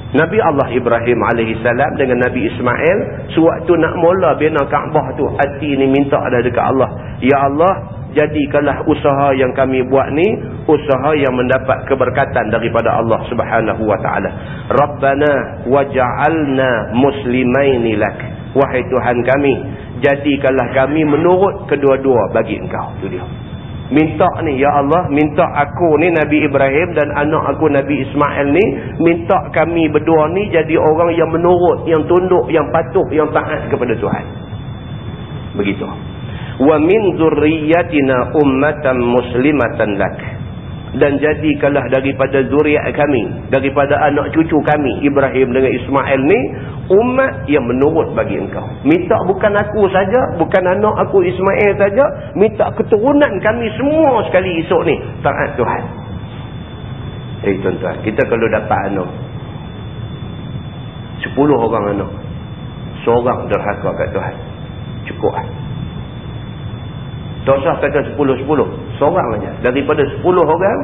S1: Nabi Allah Ibrahim AS dengan Nabi Ismail, sewaktu nak mula bina Kaabah tu, hati ni minta ada dekat Allah. Ya Allah, jadikanlah usaha yang kami buat ni, usaha yang mendapat keberkatan daripada Allah Subhanahu Wa Taala. Rabbana waj'alna muslimaini lak. Wahai Tuhan kami, jadikanlah kami menurut kedua-dua bagi engkau. Itu dia. Minta ni, Ya Allah, minta aku ni Nabi Ibrahim dan anak aku Nabi Ismail ni, minta kami berdua ni jadi orang yang menurut, yang tunduk, yang patuh, yang taat kepada Tuhan. Begitu. Min zurriyatina ummatan muslimatan lak dan jadikanlah daripada zuriat kami daripada anak cucu kami Ibrahim dengan Ismail ni umat yang menurut bagi engkau. Minta bukan aku saja bukan anak aku Ismail saja minta keturunan kami semua sekali esok ni. Taat Tuhan. Eh tuan-tuan kita kalau dapat anak sepuluh orang anak seorang derhaka kat Tuhan. Cukup lah tak usah kata sepuluh-sepuluh. Seorang saja. Daripada sepuluh orang,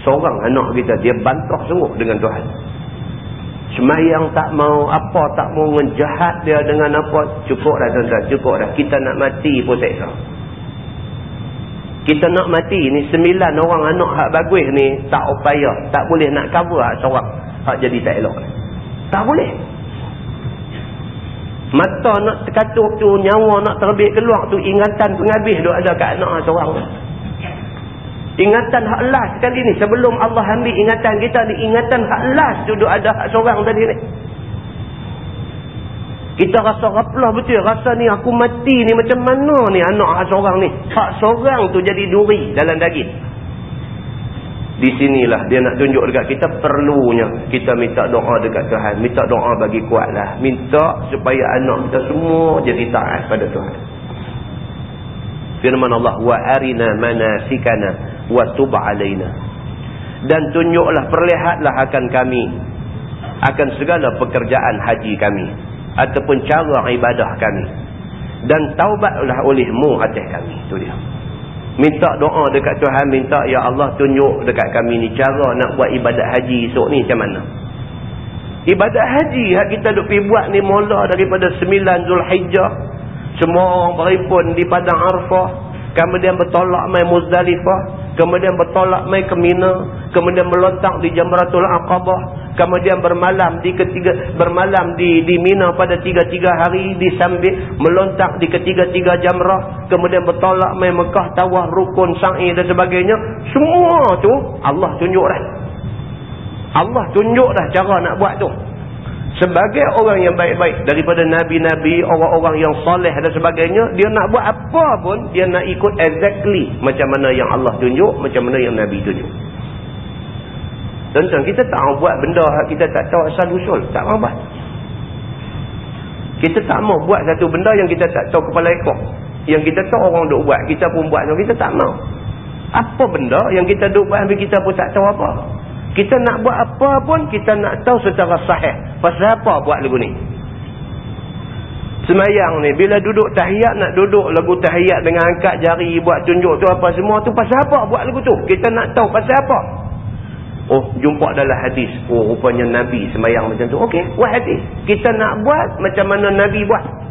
S1: seorang anak kita. Dia bantah sungguh dengan Tuhan. Semayang tak mau, apa tak mau menjahat dia dengan apa. Cukup dah tuan-tuan, cukup dah. Kita nak mati pun seksa. Kita nak mati ni, sembilan orang anak hak bagus ni, tak upaya. Tak boleh nak cover hak seorang. Hak jadi tak elok. Tak boleh. Mata nak terkatup tu, nyawa nak terbit keluar tu, ingatan penghabis tu ada kat anak seorang. Ingatan hak last sekali ni, sebelum Allah ambil ingatan kita ni, ingatan hak last tu ada hak seorang tadi ni. Kita rasa raplah betul, rasa ni aku mati ni macam mana ni anak hak seorang ni. Hak seorang tu jadi duri dalam daging. Di sinilah dia nak tunjuk dekat kita perlunya kita minta doa dekat Tuhan. Minta doa bagi kuatlah. Minta supaya anak kita semua jadi taat pada Tuhan. Firman Allah wa arina manasikana wa tub alaina. Dan tunjuklah perlihatlah akan kami akan segala pekerjaan haji kami ataupun cara ibadah kami dan taubatlah olehmu atas kami. Itu dia. Minta doa dekat Tuhan, minta Ya Allah tunjuk dekat kami ni cara nak buat ibadat haji esok ni macam mana. Ibadat haji yang kita duk pergi buat ni mula daripada 9 Zulhijjah. Semua orang berhimpun di Padang Arfah. Kemudian bertolak mai Muzdalifah. Kemudian bertolak mai ke Mina. Kemudian melontak di Jamratul Aqabah kemudian bermalam di ketiga bermalam di di Mina pada tiga-tiga hari disambit melontak di ketiga-tiga jamrah kemudian bertolak mai Mekah tawaf rukun sa'i dan sebagainya semua tu Allah tunjuk dah Allah tunjuk dah cara nak buat tu sebagai orang yang baik-baik daripada nabi-nabi orang-orang yang soleh dan sebagainya dia nak buat apa pun dia nak ikut exactly macam mana yang Allah tunjuk macam mana yang nabi tunjuk Tuan-tuan, kita tak mau buat benda kita tak tahu asal usul. Tak mau buat. Kita tak mau buat satu benda yang kita tak tahu kepala ekor. Yang kita tahu orang duk buat, kita pun buat. Kita tak mau. Apa benda yang kita duk buat, kita pun tak tahu apa. Kita nak buat apa pun, kita nak tahu secara sahih. Pasal apa buat lagu ni? Semayang ni, bila duduk tahiyat, nak duduk lagu tahiyat dengan angkat jari, buat tunjuk tu apa semua tu. Pasal apa buat lagu tu? Kita nak tahu pasal apa? Oh, jumpa dalam hadis. Oh, rupanya Nabi sembahyang macam tu. Okey, buat hadis. Kita nak buat macam mana Nabi buat.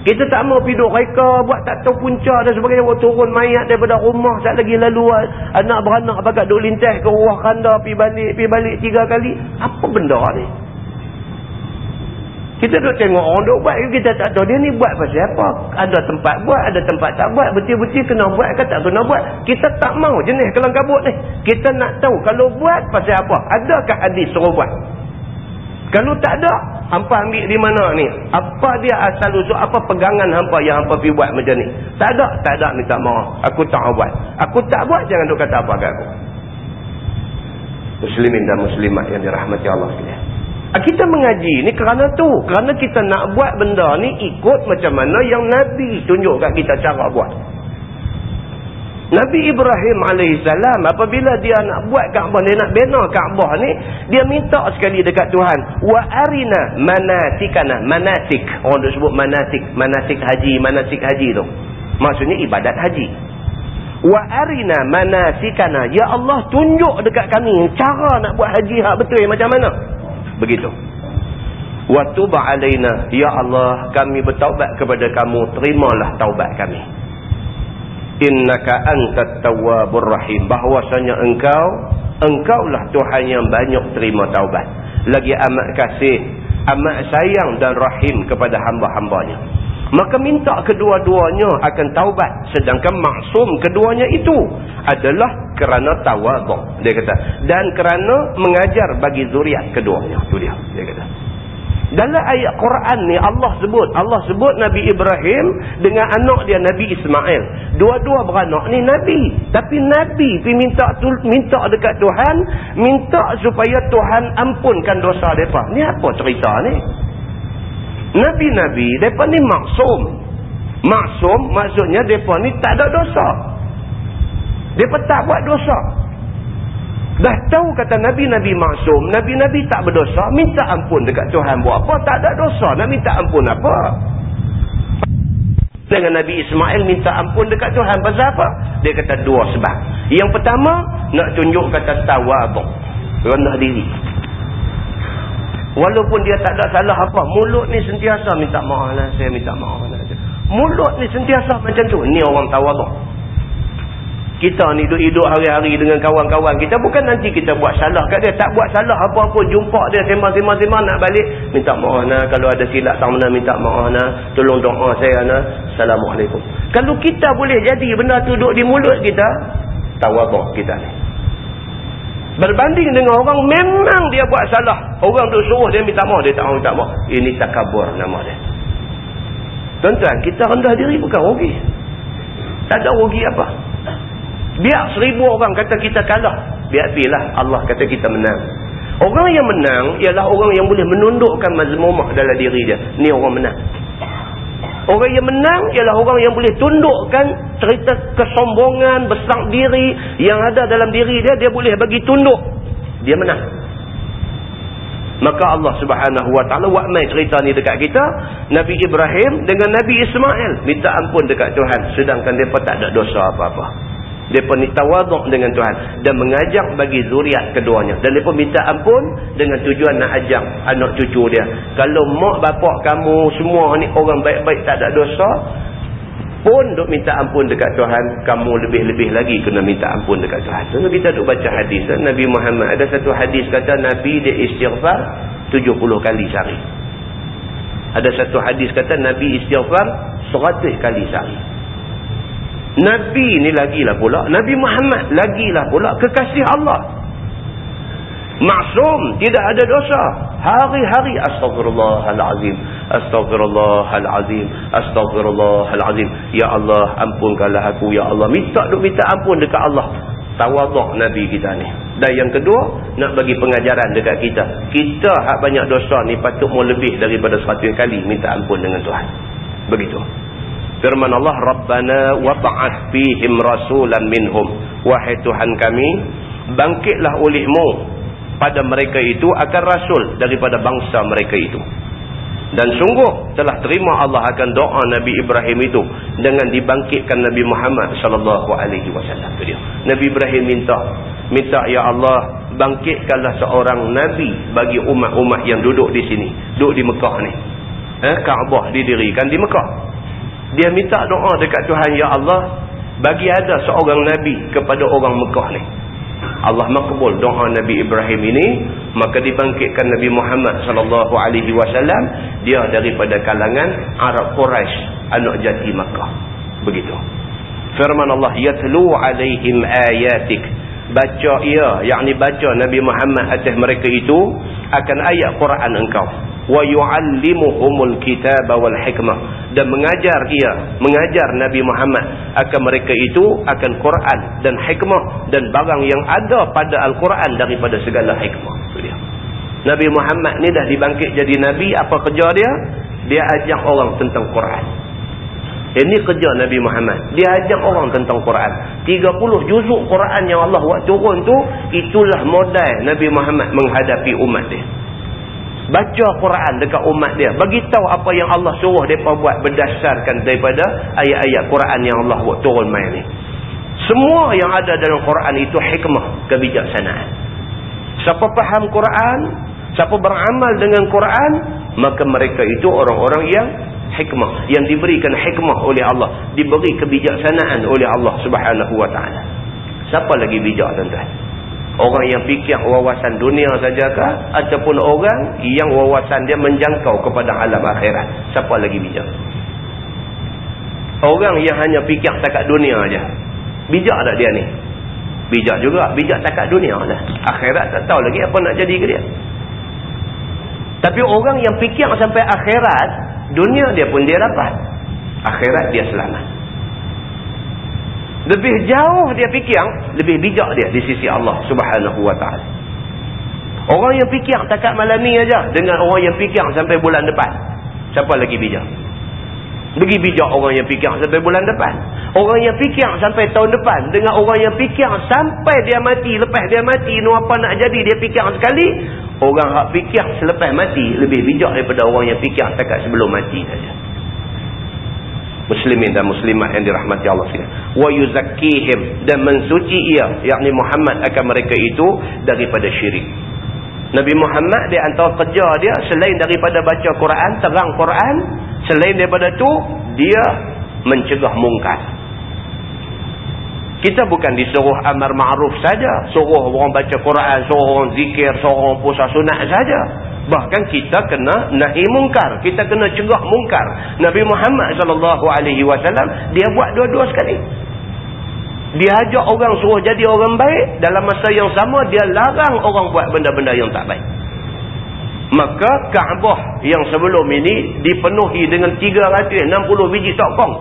S1: Kita tak mau pergi duduk reka, buat tak tahu punca dan sebagainya. Buat turun mayat daripada rumah. Tak lagi lalu anak beranak bakat duduk lintas ke ruah kanda, pergi balik, pergi balik tiga kali. Apa benda ni? Kita duduk tengok orang duduk buat, kita tak tahu dia ni buat pasal apa. Ada tempat buat, ada tempat tak buat. Betul-betul kena buat ke tak kena buat. Kita tak mau jenis kelang kabut ni. Kita nak tahu kalau buat pasal apa. Adakah hadis suruh buat? Kalau tak ada, hampa ambil di mana ni? Apa dia asal usul, apa pegangan hampa yang hampa pergi buat macam ni? Tak ada, tak ada minta maaf. Aku tak buat. Aku tak buat, jangan duk kata apa kat aku. Muslimin dan muslimat yang dirahmati Allah sekalian. Ah, kita mengaji ni kerana tu. Kerana kita nak buat benda ni ikut macam mana yang Nabi tunjuk kat kita cara buat. Nabi Ibrahim AS apabila dia nak buat Kaabah, dia nak bina Kaabah ni, dia minta sekali dekat Tuhan. Wa arina manatikana. Manatik. Orang tu sebut manatik. Manatik haji. Manatik haji tu. Maksudnya ibadat haji. Wa arina manatikana. Ya Allah tunjuk dekat kami cara nak buat haji hak betul macam mana. Begitu. Wa tuba alaina. Ya Allah kami bertaubat kepada kamu. Terimalah taubat kami innaka antat tawwabur rahim. Bahwasanya engkau engkaulah Tuhan yang banyak terima taubat. Lagi amat kasih amat sayang dan rahim kepada hamba-hambanya. Maka minta kedua-duanya akan taubat. Sedangkan maksum keduanya itu adalah kerana tawaduk dia kata. Dan kerana mengajar bagi zuriat keduanya. Tu dia dia kata dalam ayat Quran ni Allah sebut, Allah sebut Nabi Ibrahim dengan anak dia Nabi Ismail. Dua-dua beranak ni Nabi. Tapi Nabi pergi minta minta dekat Tuhan, minta supaya Tuhan ampunkan dosa mereka. Ni apa cerita ni? Nabi-Nabi, mereka ni maksum. Maksum maksudnya mereka ni tak ada dosa. Mereka tak buat dosa. Dah tahu kata Nabi-Nabi maksum, Nabi-Nabi tak berdosa, minta ampun dekat Tuhan buat apa? Tak ada dosa, nak minta ampun apa? Dengan Nabi Ismail minta ampun dekat Tuhan, pasal apa? Dia kata dua sebab. Yang pertama, nak tunjuk kata tawabuk. Rendah diri. Walaupun dia tak ada salah apa, mulut ni sentiasa minta maaf lah, saya minta maaf lah. Mulut ni sentiasa macam tu. Ni orang tawabuk kita ni duduk-duduk hari-hari dengan kawan-kawan kita bukan nanti kita buat salah kat dia. Tak buat salah apa-apa jumpa dia sembang-sembang nak balik minta maaf nak kalau ada silap tak mana minta maaf nak tolong doa saya nak Assalamualaikum. Kalau kita boleh jadi benda tu duduk di mulut kita tawabak kita ni? Berbanding dengan orang memang dia buat salah. Orang tu suruh dia minta maaf dia tak maaf minta maaf. Ini takabur nama dia. Tuan-tuan kita rendah diri bukan rugi. Tak ada rugi apa Biar seribu orang kata kita kalah. Biar biarlah Allah kata kita menang. Orang yang menang ialah orang yang boleh menundukkan mazmumah dalam diri dia. Ni orang menang. Orang yang menang ialah orang yang boleh tundukkan cerita kesombongan, besar diri yang ada dalam diri dia. Dia boleh bagi tunduk. Dia menang. Maka Allah subhanahu wa ta'ala buat main cerita ni dekat kita. Nabi Ibrahim dengan Nabi Ismail minta ampun dekat Tuhan. Sedangkan mereka tak ada dosa apa-apa. Mereka ni tawaduk dengan Tuhan. Dan mengajak bagi zuriat keduanya. Dan mereka minta ampun dengan tujuan nak ajak anak cucu dia. Kalau mak bapak kamu semua ni orang baik-baik tak ada dosa. Pun duk minta ampun dekat Tuhan. Kamu lebih-lebih lagi kena minta ampun dekat Tuhan. So, kita duk baca hadis. Nabi Muhammad ada satu hadis kata Nabi dia istighfar 70 kali sehari. Ada satu hadis kata Nabi istighfar 100 kali sehari. Nabi ni lagilah pula. Nabi Muhammad lagilah pula kekasih Allah. Maksum. Tidak ada dosa. Hari-hari. Astaghfirullahalazim. Astaghfirullahalazim. Astaghfirullahalazim. Ya Allah ampunkanlah aku. Ya Allah. Minta duk minta ampun dekat Allah. Tawaduk Nabi kita ni. Dan yang kedua. Nak bagi pengajaran dekat kita. Kita hak banyak dosa ni patut mau lebih daripada seratus kali minta ampun dengan Tuhan. Begitu. Firman Allah, Rabbana wab'ath fihim rasulan minhum. Wahai Tuhan kami, bangkitlah olehmu pada mereka itu akan rasul daripada bangsa mereka itu. Dan sungguh telah terima Allah akan doa Nabi Ibrahim itu dengan dibangkitkan Nabi Muhammad sallallahu alaihi wasallam. Nabi Ibrahim minta, minta ya Allah bangkitkanlah seorang nabi bagi umat-umat yang duduk di sini, duduk di Mekah ni. Eh, Kaabah didirikan di Mekah. Dia minta doa dekat Tuhan, Ya Allah, bagi ada seorang Nabi kepada orang Mekah ni. Allah makbul doa Nabi Ibrahim ini, maka dibangkitkan Nabi Muhammad sallallahu alaihi wasallam, dia daripada kalangan Arab Quraisy, anak jati Mekah. Begitu. Firman Allah, "Yatlu alaihim ayatik." Baca ia yakni baca Nabi Muhammad atas mereka itu akan ayat Quran engkau. Wa yuallimuhumul kitaba wal hikmah. Dan mengajar ia mengajar Nabi Muhammad akan mereka itu akan Quran dan hikmah dan barang yang ada pada Al-Quran daripada segala hikmah. Itu dia. Nabi Muhammad ni dah dibangkit jadi Nabi apa kerja dia? Dia ajak orang tentang Quran ini kerja Nabi Muhammad. Dia ajak orang tentang Quran. 30 juzuk Quran yang Allah buat turun tu, itulah modal Nabi Muhammad menghadapi umat dia. Baca Quran dekat umat dia. Bagi tahu apa yang Allah suruh mereka buat berdasarkan daripada ayat-ayat Quran yang Allah buat turun main ni. Semua yang ada dalam Quran itu hikmah kebijaksanaan. Siapa faham Quran, siapa beramal dengan Quran, maka mereka itu orang-orang yang hikmah yang diberikan hikmah oleh Allah diberi kebijaksanaan oleh Allah subhanahu wa ta'ala. Siapa lagi bijak tuan-tuan? Orang yang fikir wawasan dunia sajakah ataupun orang yang wawasan dia menjangkau kepada alam akhirat? Siapa lagi bijak? Orang yang hanya fikir takat dunia aja. Bijak tak dia ni? Bijak juga bijak takat dunia lah. Akhirat tak tahu lagi apa nak jadi ke dia. Tapi orang yang fikir sampai akhirat Dunia dia pun dia dapat. Akhirat dia selamat. Lebih jauh dia fikir, lebih bijak dia di sisi Allah subhanahu wa ta'ala. Orang yang fikir takat malam ni aja dengan orang yang fikir sampai bulan depan. Siapa lagi bijak? Bagi bijak orang yang fikir sampai bulan depan. Orang yang fikir sampai tahun depan. Dengan orang yang fikir sampai dia mati. Lepas dia mati, no apa nak jadi dia fikir sekali. Orang yang fikir selepas mati lebih bijak daripada orang yang fikir takat sebelum mati saja. Muslimin dan muslimat yang dirahmati Allah sekalian. Wa yuzakkihim dan mensuci ia, yakni Muhammad akan mereka itu daripada syirik. Nabi Muhammad dia antara kerja dia selain daripada baca Quran, terang Quran, selain daripada tu dia mencegah mungkar. Kita bukan disuruh amar ma'ruf saja, suruh orang baca Quran, suruh orang zikir, suruh orang puasa sunat saja. Bahkan kita kena nahi mungkar, kita kena cegah mungkar. Nabi Muhammad sallallahu alaihi wasallam dia buat dua-dua sekali. Dia ajak orang suruh jadi orang baik. Dalam masa yang sama, dia larang orang buat benda-benda yang tak baik. Maka Kaabah yang sebelum ini dipenuhi dengan 360 biji tokong.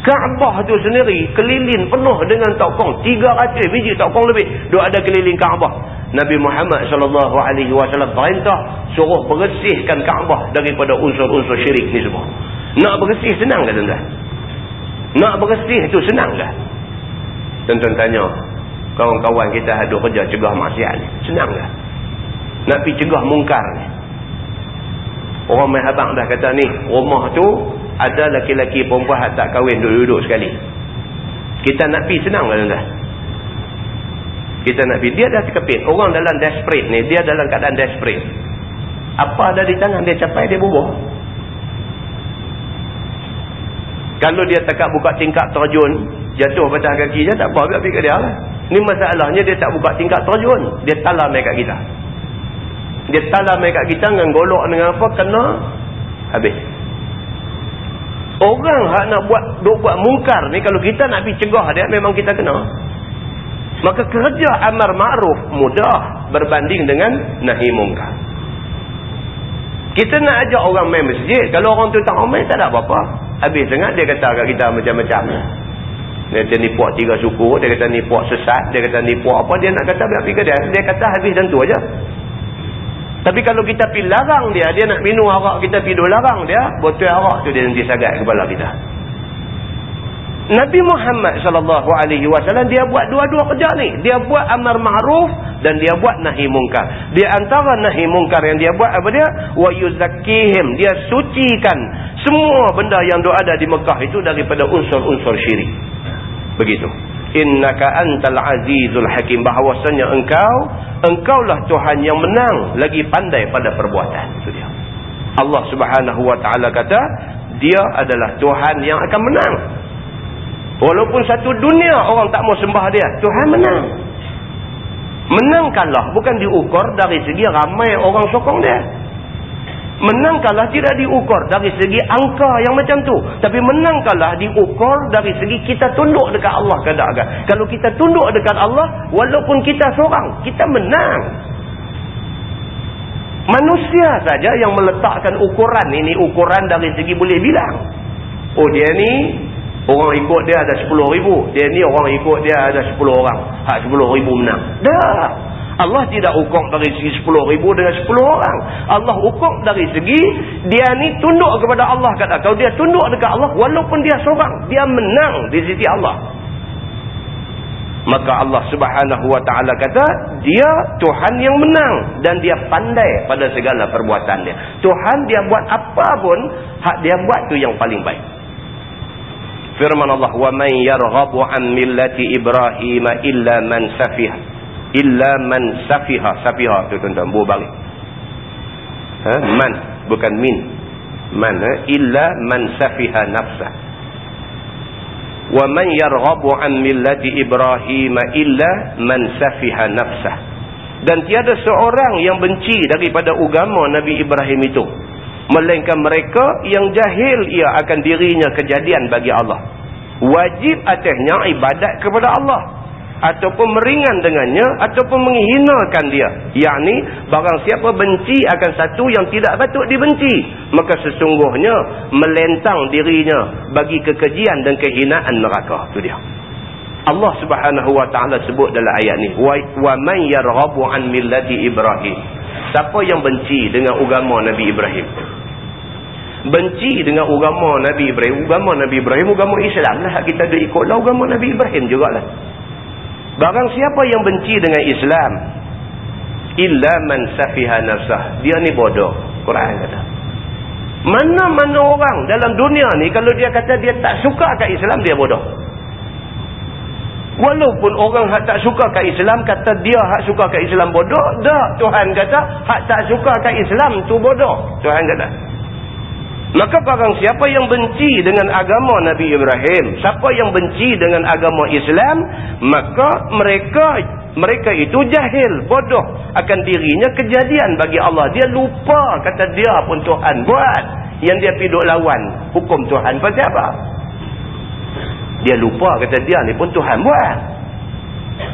S1: Kaabah tu sendiri keliling penuh dengan tokong. 300 biji tokong lebih. Dia ada keliling Kaabah. Nabi Muhammad SAW perintah suruh bersihkan Kaabah daripada unsur-unsur syirik ni semua. Nak bersih senang ke tuan-tuan? Nak bersih tu senang ke? Tuan-tuan tanya, kawan-kawan kita ada kerja cegah maksiat ni. Senang tak? Nak pergi cegah mungkar ni. Orang main abang dah kata ni, rumah tu ada laki-laki perempuan tak kahwin duduk-duduk sekali. Kita nak pergi senang tak tuan-tuan? Kita nak pergi. Dia dah terkepit. Orang dalam desperate ni, dia dalam keadaan desperate. Apa ada di tangan dia capai, dia bubuh. Kalau dia tekak buka tingkat terjun, jatuh patah kaki je, tak apa, biar pergi dia lah. Ni masalahnya dia tak buka tingkat terjun. Dia talam kat kita. Dia talam kat kita dengan golok dengan apa, kena habis. Orang hak nak buat duk buat mungkar ni, kalau kita nak pergi cegah dia, memang kita kena. Maka kerja amar ma'ruf mudah berbanding dengan nahi mungkar. Kita nak ajak orang main masjid. Kalau orang tu tak main, tak ada apa-apa. Habis sangat dia kata kat kita macam-macam. Dia kata ni puak tiga suku. Dia kata ni puak sesat. Dia kata ni puak apa. Dia nak kata biar pergi dia. Dia kata habis dan tu aja. Tapi kalau kita pergi larang dia. Dia nak minum arak kita pergi larang dia. Botol arak tu dia nanti sagat kepala kita. Nabi Muhammad sallallahu alaihi wasallam dia buat dua-dua kerja ni. Dia buat amar ma'ruf dan dia buat nahi mungkar. Di antara nahi mungkar yang dia buat apa dia? Wa yuzakkihim. Dia sucikan semua benda yang ada di Mekah itu daripada unsur-unsur syirik. Begitu. Innaka antal azizul hakim bahwasanya engkau engkaulah Tuhan yang menang lagi pandai pada perbuatan. Itu dia. Allah Subhanahu wa taala kata dia adalah Tuhan yang akan menang Walaupun satu dunia orang tak mau sembah dia. Tuhan menang. Menang kalah bukan diukur dari segi ramai orang sokong dia. Menang kalah tidak diukur dari segi angka yang macam tu. Tapi menang kalah diukur dari segi kita tunduk dekat Allah kadang-kadang. Kalau kita tunduk dekat Allah, walaupun kita seorang, kita menang. Manusia saja yang meletakkan ukuran ini, ukuran dari segi boleh bilang. Oh dia ni, orang ikut dia ada 10 ribu. Dia ni orang ikut dia ada 10 orang. Hak 10 ribu menang. Dah. Allah tidak ukur dari segi 10 ribu dengan 10 orang. Allah ukur dari segi dia ni tunduk kepada Allah kata. kau. dia tunduk dekat Allah walaupun dia seorang, dia menang di sisi Allah. Maka Allah subhanahu wa ta'ala kata, dia Tuhan yang menang dan dia pandai pada segala perbuatan dia. Tuhan dia buat apa pun, hak dia buat tu yang paling baik. Firman Allah, وَمَنْ yarghabu an millati ibrahim illa man safiha illa man safiha. Safiha tu tuan-tuan buah balik. Ha? man bukan min. Man ha? illa man safiha nafsa. Wa man yarghabu an millati ibrahim illa man safiha nafsa. Dan tiada seorang yang benci daripada agama Nabi Ibrahim itu. Melainkan mereka yang jahil ia akan dirinya kejadian bagi Allah. Wajib atasnya ibadat kepada Allah ataupun meringan dengannya ataupun menghinakan dia. Yakni barang siapa benci akan satu yang tidak patut dibenci maka sesungguhnya melentang dirinya bagi kekejian dan kehinaan neraka. Itu dia. Allah Subhanahu wa taala sebut dalam ayat ni wa man yarghabu an millati ibrahim. Siapa yang benci dengan agama Nabi Ibrahim? Benci dengan agama Nabi Ibrahim agama Nabi Ibrahim agama Islam lah. Kita ada ikutlah agama Nabi Ibrahim jugalah Barang siapa yang benci dengan Islam illa man safiha nafsah. Dia ni bodoh. Quran kata. Mana-mana orang dalam dunia ni kalau dia kata dia tak suka kat Islam dia bodoh. Walaupun orang hak tak suka kat Islam kata dia hak suka kat Islam bodoh, dah Tuhan kata hak tak suka kat Islam tu bodoh. Tuhan kata. Maka barang siapa yang benci dengan agama Nabi Ibrahim, siapa yang benci dengan agama Islam, maka mereka mereka itu jahil, bodoh akan dirinya kejadian bagi Allah. Dia lupa kata dia pun Tuhan buat. Yang dia piduk lawan hukum Tuhan pasal apa? Dia lupa kata dia ni pun Tuhan buat.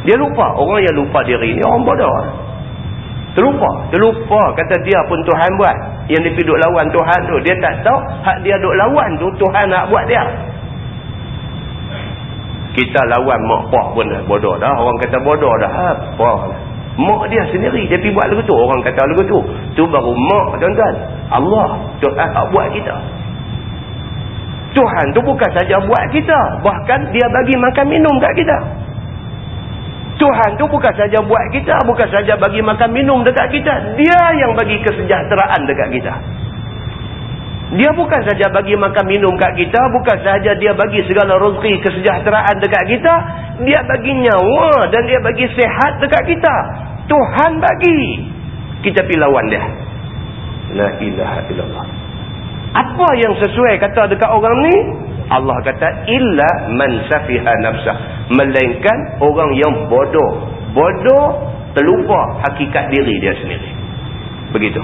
S1: Dia lupa. Orang yang lupa diri ni orang bodoh. Terlupa. Terlupa kata dia pun Tuhan buat. Yang dia pergi lawan Tuhan tu. Dia tak tahu hak dia duk lawan tu Tuhan nak buat dia. Kita lawan mak pak pun dah bodoh dah. Orang kata bodoh dah. Apa lah. Mak dia sendiri dia pergi buat lagu tu. Orang kata lagu tu. Tu baru mak tuan-tuan. Allah. Tuhan tak buat kita. Tuhan tu bukan saja buat kita. Bahkan dia bagi makan minum kat kita. Tuhan tu bukan saja buat kita, bukan saja bagi makan minum dekat kita. Dia yang bagi kesejahteraan dekat kita. Dia bukan saja bagi makan minum kat kita, bukan saja dia bagi segala rezeki kesejahteraan dekat kita. Dia bagi nyawa dan dia bagi sehat dekat kita. Tuhan bagi. Kita pergi lawan dia. La ilaha illallah. Apa yang sesuai kata dekat orang ni? Allah kata illa man safiha nafsah. Melainkan orang yang bodoh. Bodoh terlupa hakikat diri dia sendiri. Begitu.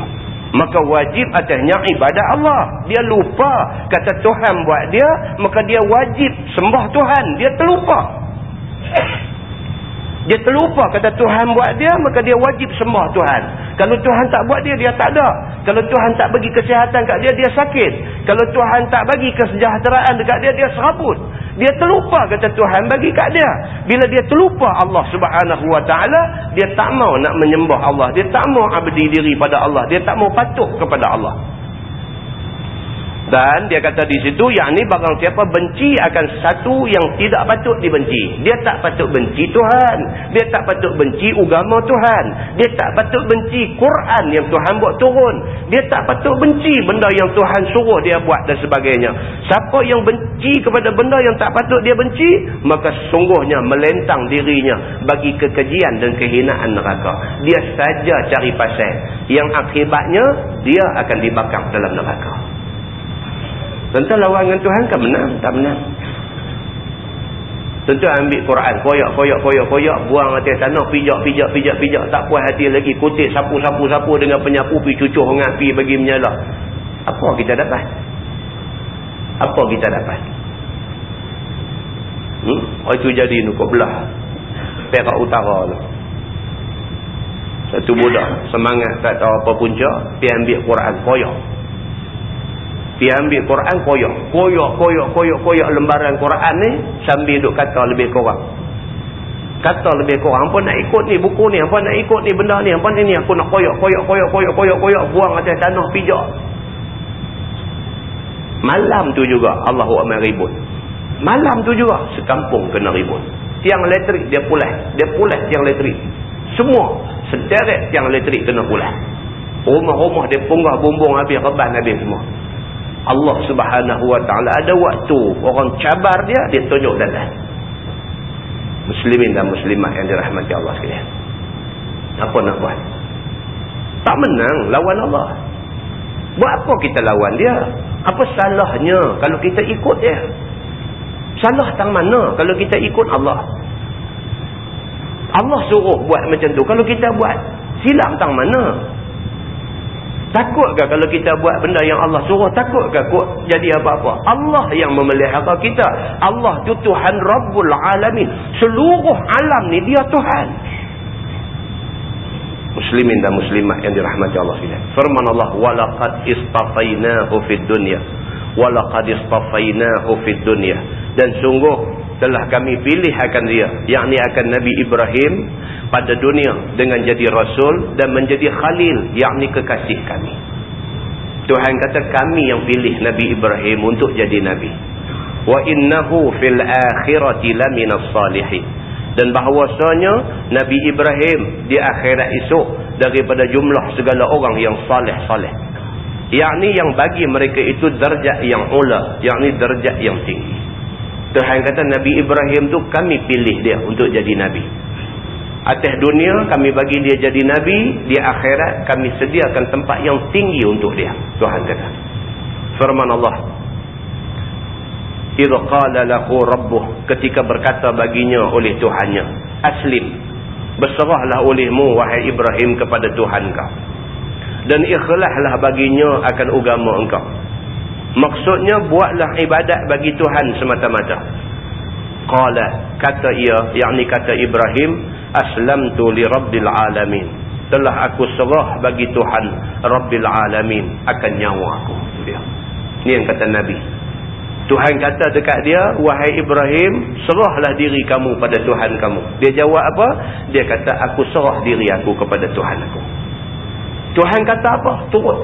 S1: Maka wajib atasnya ibadat Allah. Dia lupa kata Tuhan buat dia maka dia wajib sembah Tuhan. Dia terlupa dia terlupa kata Tuhan buat dia, maka dia wajib sembah Tuhan. Kalau Tuhan tak buat dia, dia tak ada. Kalau Tuhan tak bagi kesihatan kat dia, dia sakit. Kalau Tuhan tak bagi kesejahteraan dekat dia, dia serabut. Dia terlupa kata Tuhan bagi kat dia. Bila dia terlupa Allah subhanahu wa ta'ala, dia tak mau nak menyembah Allah. Dia tak mau abdi diri pada Allah. Dia tak mau patuh kepada Allah. Dan dia kata di situ, yang ni barang siapa benci akan satu yang tidak patut dibenci. Dia tak patut benci Tuhan. Dia tak patut benci agama Tuhan. Dia tak patut benci Quran yang Tuhan buat turun. Dia tak patut benci benda yang Tuhan suruh dia buat dan sebagainya. Siapa yang benci kepada benda yang tak patut dia benci, maka sungguhnya melentang dirinya bagi kekejian dan kehinaan neraka. Dia saja cari pasal. Yang akibatnya, dia akan dibakar dalam neraka. Tentang lawan dengan Tuhan kan menang? Tak menang. Tuan-tuan ambil Quran, koyak, koyak, koyak, koyak, buang atas tanah, pijak, pijak, pijak, pijak. Tak puas hati lagi, kutip, sapu, sapu, sapu dengan penyapu, pi cucuh dengan api bagi menyala. Apa kita dapat? Apa kita dapat? Hmm? Oh, itu jadi nukuk belah. Perak utara tu. Satu budak, semangat tak tahu apa punca, pergi ambil Quran, koyak. Dia ambil Quran koyak. Koyak, koyak, koyak, koyak lembaran Quran ni sambil duk kata lebih kurang. Kata lebih kurang. Apa nak ikut ni buku ni? Apa nak ikut ni benda ni? Apa ni ni? Aku nak koyak, koyak, koyak, koyak, koyak, koyak. Buang atas tanah pijak. Malam tu juga Allahu Akbar ribut. Malam tu juga sekampung kena ribut. Tiang elektrik dia pulai. Dia pulai tiang elektrik. Semua sederet tiang elektrik kena pulai. Rumah-rumah dia punggah bumbung habis, reban habis semua. Allah subhanahu wa ta'ala ada waktu orang cabar dia, dia tunjuk datang. Muslimin dan muslimat yang dirahmati Allah sekalian. Apa nak buat? Tak menang lawan Allah. Buat apa kita lawan dia? Apa salahnya kalau kita ikut dia? Salah tang mana kalau kita ikut Allah? Allah suruh buat macam tu. Kalau kita buat, silap tang mana? Takutkah kalau kita buat benda yang Allah suruh? Takutkah kok jadi apa-apa? Allah yang memelihara kita. Allah itu Tuhan Rabbul Alamin. Seluruh alam ni dia Tuhan. Muslimin dan muslimat yang dirahmati Allah sekalian. Firman Allah, "Walaqad istafainahu fid dunya." Walaqad istafainahu fid dunya. Dan sungguh telah kami pilih akan dia, yakni akan Nabi Ibrahim pada dunia dengan jadi rasul dan menjadi khalil yakni kekasih kami. Tuhan kata kami yang pilih Nabi Ibrahim untuk jadi nabi. Wa innahu fil akhirati laminas salihin. Dan bahawasanya Nabi Ibrahim di akhirat esok daripada jumlah segala orang yang saleh-saleh. Yakni yang bagi mereka itu darjat yang ula yakni darjat yang tinggi Tuhan kata Nabi Ibrahim tu kami pilih dia untuk jadi nabi. Atas dunia kami bagi dia jadi nabi di akhirat kami sediakan tempat yang tinggi untuk dia Tuhan kata. Firman Allah. Idza qala lahu rabbuh ketika berkata baginya oleh Tuhannya aslim berserahlah olehmu wahai Ibrahim kepada Tuhan kau. Dan ikhlaslah baginya akan agama engkau maksudnya buatlah ibadat bagi Tuhan semata-mata. Qala kata ia yakni kata Ibrahim aslamtu li rabbil alamin. Telah aku serah bagi Tuhan rabbil alamin akan nyawa aku. Dia. Ni yang kata nabi. Tuhan kata dekat dia wahai Ibrahim serahlah diri kamu pada Tuhan kamu. Dia jawab apa? Dia kata aku serah diri aku kepada Tuhan aku. Tuhan kata apa? Turut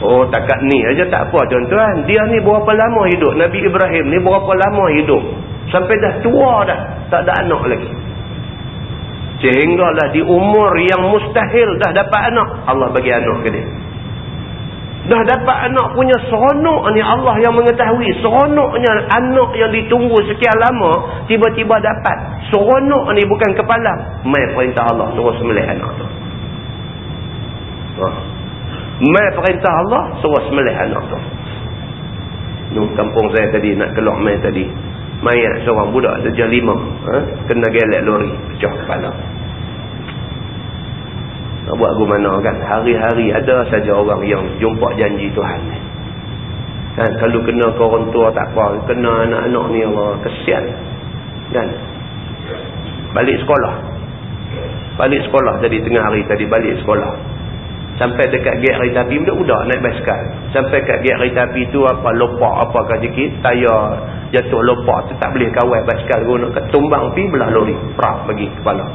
S1: Oh takat ni aja tak apa tuan-tuan. Dia ni berapa lama hidup? Nabi Ibrahim ni berapa lama hidup? Sampai dah tua dah. Tak ada anak lagi. Sehinggalah di umur yang mustahil dah dapat anak. Allah bagi anak ke dia. Dah dapat anak punya seronok ni Allah yang mengetahui. Seronoknya anak yang ditunggu sekian lama. Tiba-tiba dapat. Seronok ni bukan kepala. Mai perintah Allah suruh semelih anak tu. Wah. Mai perintah Allah suruh semelih anak tu. Nu kampung saya tadi nak keluar mai tadi. Mayat seorang budak sejak lima. Ha? Kena gelek lori. Pecah kepala. Nak buat mana kan. Hari-hari ada saja orang yang jumpa janji Tuhan. Kan? Kalau kena ke orang tua tak apa. Kena anak-anak ni Allah. Kesian. Kan? Balik sekolah. Balik sekolah tadi tengah hari tadi. Balik sekolah. Sampai dekat gate kereta api, budak-budak naik basikal. Sampai dekat gate kereta api tu apa lopak apakah sikit, tayar jatuh lopak tu tak boleh kawal basikal guna ketumbang pi belah lori, prak bagi kepala.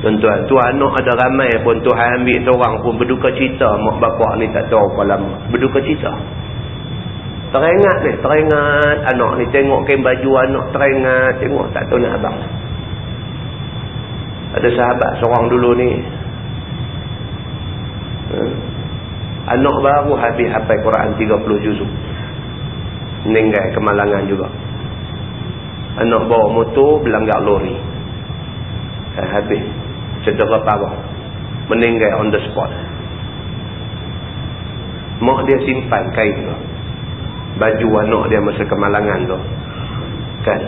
S1: Tuan-tuan, tu anak ada ramai pun Tuhan ambil seorang pun berduka cita mak bapak ni tak tahu apa lama. Berduka cita. Teringat ni, teringat anak ni tengok kain baju anak, teringat tengok tak tahu nak abang. Ada sahabat seorang dulu ni, Hmm. Anak baru habis hafal Quran 30 juzuk. Meninggal kemalangan juga. Anak bawa motor berlanggar lori. Ha, habis. Cedera parah. Meninggal on the spot. Mak dia simpan kain tu. Baju anak dia masa kemalangan tu. kan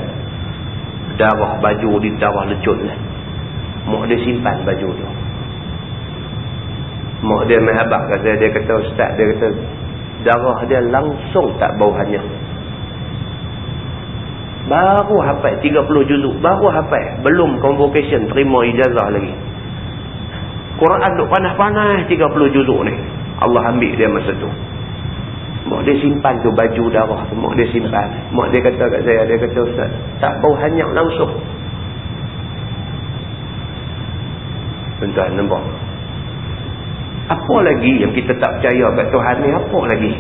S1: darah baju di darah lecun lah mak dia simpan baju tu mak dia main habak kata dia kata ustaz dia kata darah dia langsung tak bau hanya. Baru hafal 30 juzuk baru hafal. Belum convocation terima ijazah lagi. Quran duk panas-panas 30 juzuk ni. Allah ambil dia masa tu. Mak dia simpan tu baju darah tu mak dia simpan. Mak dia kata kat saya dia kata ustaz tak bau hanyak langsung. Tuan-tuan nampak apa lagi yang kita tak percaya kat Tuhan ni? Apa lagi?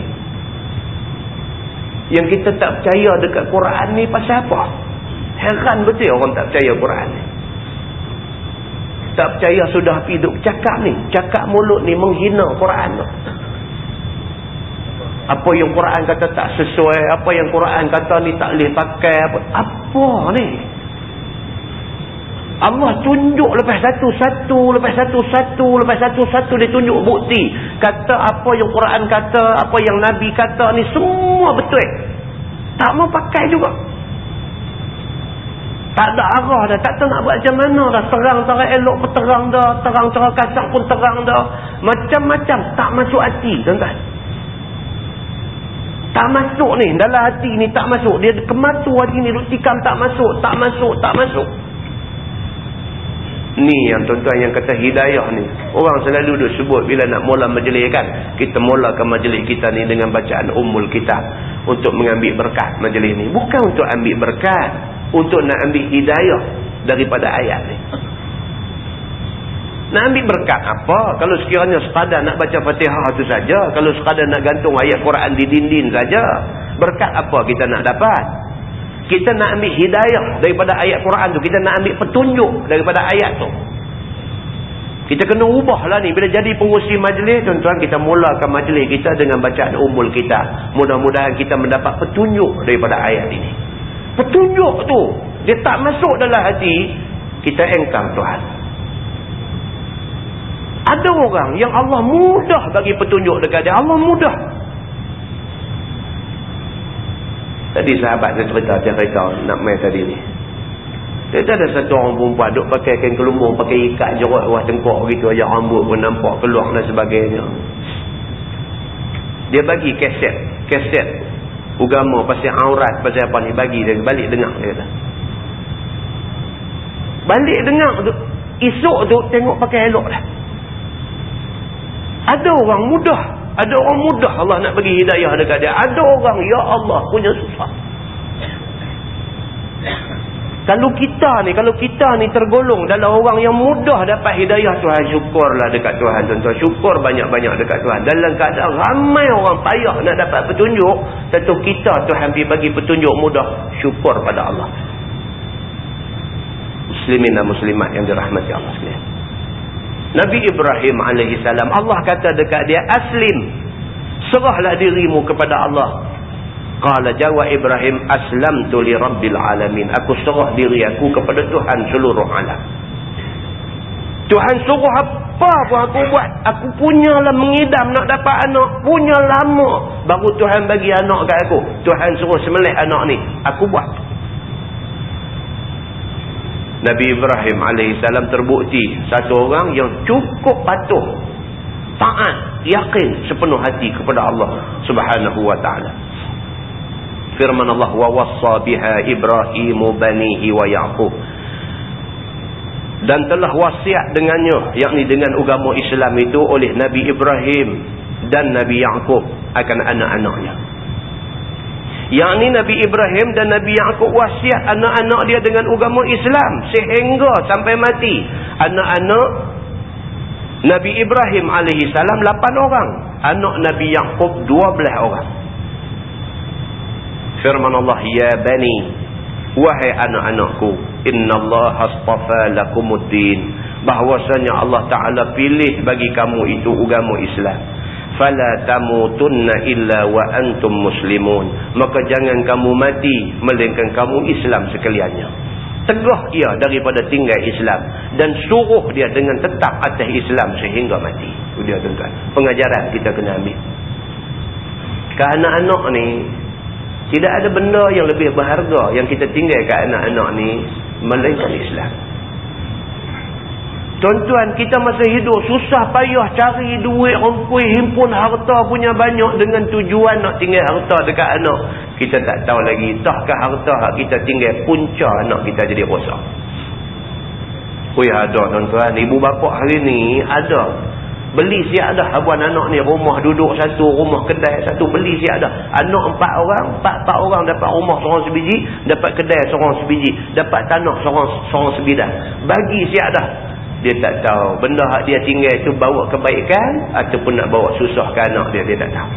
S1: Yang kita tak percaya dekat Quran ni pasal apa? Heran betul orang tak percaya Quran ni. Tak percaya sudah duk cakap ni. Cakap mulut ni menghina Quran tu. Apa yang Quran kata tak sesuai apa yang Quran kata ni tak boleh pakai apa, apa ni Allah tunjuk lepas satu-satu lepas satu-satu lepas satu-satu dia tunjuk bukti. Kata apa yang Quran kata apa yang Nabi kata ni semua betul. Tak mau pakai juga. Tak ada arah dah tak tahu nak buat macam mana dah. Terang cara elok pun terang dah. Terang cara kasar pun terang dah. Macam-macam tak masuk hati tuan-tuan. Tak masuk ni dalam hati ni tak masuk. Dia kematu hati ni tikam tak masuk tak masuk tak masuk Ni yang tuan-tuan yang kata hidayah ni. Orang selalu duduk sebut bila nak mula majlis kan. Kita mulakan majlis kita ni dengan bacaan umul kita. Untuk mengambil berkat majlis ni. Bukan untuk ambil berkat. Untuk nak ambil hidayah daripada ayat ni. Nak ambil berkat apa? Kalau sekiranya sekadar nak baca fatihah tu saja. Kalau sekadar nak gantung ayat Quran di dinding saja. Berkat apa kita nak dapat? Kita nak ambil hidayah daripada ayat Quran tu kita nak ambil petunjuk daripada ayat tu. Kita kena ubahlah ni. Bila jadi pengurusi majlis tuan-tuan kita mulakan majlis kita dengan bacaan umul kita. Mudah-mudahan kita mendapat petunjuk daripada ayat ini. Petunjuk tu dia tak masuk dalam hati kita engkang Tuhan. Ada orang yang Allah mudah bagi petunjuk dekat dia. Allah mudah Tadi sahabat saya cerita, cerita nak main tadi ni. Dia ada satu orang perempuan duk pakai kain kelumbung, pakai ikat jerut bawah tengkok begitu aja rambut pun nampak keluar dan sebagainya. Dia bagi keset, keset agama pasal aurat pasal apa ni bagi dia balik dengar dia kata. Balik dengar tu esok tu tengok pakai elok dah. Ada orang mudah ada orang mudah Allah nak bagi hidayah dekat dia. Ada orang, Ya Allah, punya susah. Kalau kita ni, kalau kita ni tergolong dalam orang yang mudah dapat hidayah Tuhan, syukurlah dekat Tuhan. Tuan-tuan, syukur banyak-banyak dekat Tuhan. Dalam keadaan ramai orang payah nak dapat petunjuk, tentu kita Tuhan bagi petunjuk mudah, syukur pada Allah. Muslimin dan muslimat yang dirahmati Allah sekalian. Nabi Ibrahim AS Allah kata dekat dia aslim serahlah dirimu kepada Allah. Qala jawab Ibrahim aslamtu li rabbil alamin. Aku serah diri aku kepada Tuhan seluruh alam. Tuhan suruh apa pun aku buat aku punyalah mengidam nak dapat anak punya lama. Baru Tuhan bagi anak kat aku. Tuhan suruh semelih anak ni. Aku buat Nabi Ibrahim AS terbukti satu orang yang cukup patuh taat, yakin sepenuh hati kepada Allah subhanahu wa ta'ala. Firman Allah wa wassa biha Ibrahim banihi wa Ya'qub. Dan telah wasiat dengannya yakni dengan agama Islam itu oleh Nabi Ibrahim dan Nabi Ya'qub akan anak-anaknya yang ni Nabi Ibrahim dan Nabi Yaakob wasiat anak-anak dia dengan agama Islam. Sehingga sampai mati. Anak-anak Nabi Ibrahim AS 8 orang. Anak Nabi Yaakob 12 orang. Firman Allah. Ya bani. Wahai anak-anakku. Inna Allah astafa lakumuddin. Bahwasanya Allah Ta'ala pilih bagi kamu itu agama Islam fala tamutunna illa wa antum muslimun. Maka jangan kamu mati melainkan kamu Islam sekaliannya. Tegah ia daripada tinggal Islam dan suruh dia dengan tetap atas Islam sehingga mati. Itu dia tuan-tuan. Pengajaran kita kena ambil. Ke anak-anak ni Tidak ada benda yang lebih berharga yang kita tinggal kat anak-anak ni melainkan Islam. Tuan-tuan, kita masa hidup susah payah cari duit, rumpui, himpun harta punya banyak dengan tujuan nak tinggal harta dekat anak. Kita tak tahu lagi, tahkah harta hak kita tinggal punca anak kita jadi rosak. Ui ada tuan-tuan, ibu bapa hari ni ada. Beli siap dah abuan anak ni, rumah duduk satu, rumah kedai satu, beli siap dah. Anak empat orang, empat-empat orang dapat rumah seorang sebiji, dapat kedai seorang sebiji, dapat tanah seorang, seorang sebidang. Bagi siap dah dia tak tahu. Benda hak dia tinggal itu bawa kebaikan ataupun nak bawa susah ke anak dia dia tak tahu.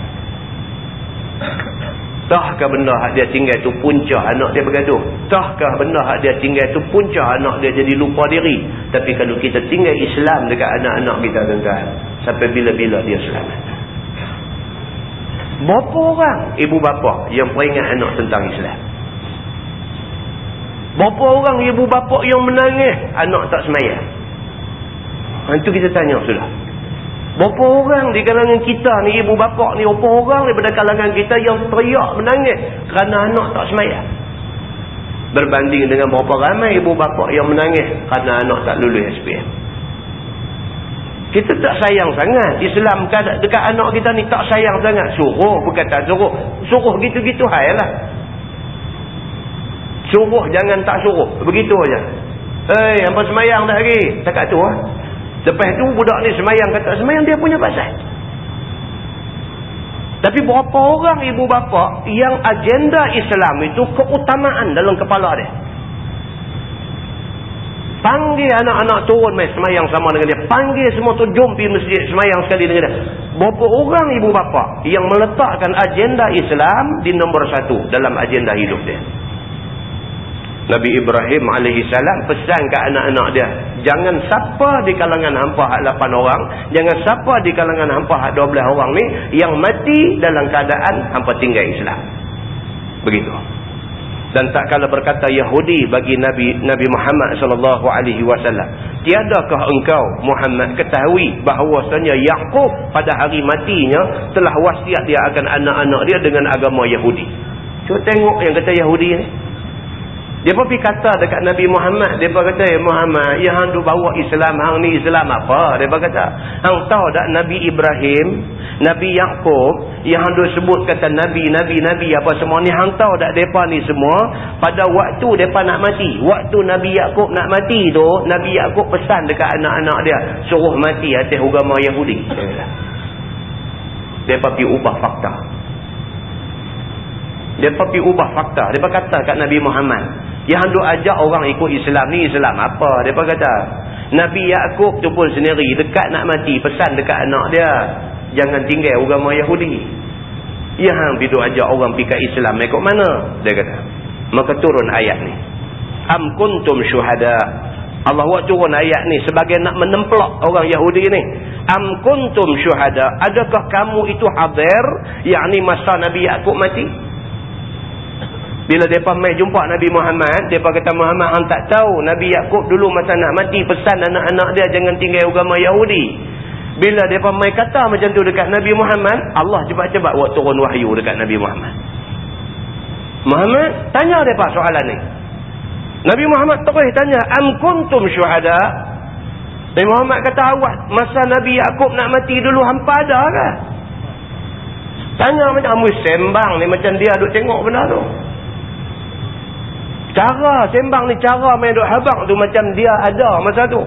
S1: Tahkah benda hak dia tinggal itu punca anak dia bergaduh? Tahkah benda hak dia tinggal itu punca anak dia jadi lupa diri? Tapi kalau kita tinggal Islam dekat anak-anak kita tuan sampai bila-bila dia selamat? Berapa orang ibu bapa yang peringat anak tentang Islam? Berapa orang ibu bapa yang menangis anak tak semayang Ha, itu kita tanya sudah. Berapa orang di kalangan kita ni, ibu bapa ni, berapa orang daripada kalangan kita yang teriak menangis kerana anak tak semayang. Berbanding dengan berapa ramai ibu bapa yang menangis kerana anak tak lulus SPM. Kita tak sayang sangat. Islam dekat anak kita ni tak sayang sangat. Suruh, bukan tak suruh. Suruh gitu-gitu hai lah. Suruh jangan tak suruh. Begitu aja. Hey, apa semayang dah lagi? Takat tu lah. Lepas tu budak ni semayang kata semayang dia punya pasal. Tapi berapa orang ibu bapa yang agenda Islam itu keutamaan dalam kepala dia. Panggil anak-anak turun main semayang sama dengan dia. Panggil semua tu jom pergi masjid semayang sekali dengan dia. Berapa orang ibu bapa yang meletakkan agenda Islam di nombor satu dalam agenda hidup dia. Nabi Ibrahim alaihi salam pesan ke anak-anak dia, jangan siapa di kalangan hampa hak 8 orang, jangan siapa di kalangan hampa hak 12 orang ni yang mati dalam keadaan hampa tinggal Islam. Begitu. Dan tak kala berkata Yahudi bagi Nabi Nabi Muhammad sallallahu alaihi wasallam, tiadakah engkau Muhammad ketahui bahawasanya Yaqub pada hari matinya telah wasiat dia akan anak-anak dia dengan agama Yahudi. Cuba tengok yang kata Yahudi ni. Dia pun pergi kata dekat Nabi Muhammad. Dia pun kata, ya Muhammad, yang hang bawa Islam, hang ni Islam apa? Dia pun kata, hang tahu tak Nabi Ibrahim, Nabi Yaakob, yang hang sebut kata Nabi, Nabi, Nabi apa semua ni, hang tahu tak mereka ni semua, pada waktu mereka nak mati, waktu Nabi Yaakob nak mati tu, Nabi Yaakob pesan dekat anak-anak dia, suruh mati atas agama Yahudi. Dia pun pergi ubah fakta. Dia pergi ubah fakta. Dia kata kat Nabi Muhammad. Yang hendak ajak orang ikut Islam ni Islam apa? Pun kata. Nabi Yaakob tu pun sendiri dekat nak mati. Pesan dekat anak dia. Jangan tinggal agama Yahudi. Yang hang pergi ajak orang pergi Islam. Ikut mana? Dia kata. Maka turun ayat ni. Am kuntum syuhada. Allah buat turun ayat ni sebagai nak menemplak orang Yahudi ni. Am kuntum syuhada. Adakah kamu itu hadir? Yang ni masa Nabi Yaakob mati? Bila mereka mai jumpa Nabi Muhammad, mereka kata Muhammad hang tak tahu Nabi Yaakob dulu masa nak mati pesan anak-anak dia jangan tinggal agama Yahudi. Bila mereka mai kata macam tu dekat Nabi Muhammad, Allah cepat-cepat buat turun wahyu dekat Nabi Muhammad. Muhammad tanya mereka soalan ni. Nabi Muhammad terus tanya, Am kuntum syuhada? Nabi Muhammad kata awak, masa Nabi Yaakob nak mati dulu hampa ada ke? Tanya macam, kamu sembang ni macam dia duduk tengok benda tu. Cara sembang ni cara main duk habang tu macam dia ada masa tu.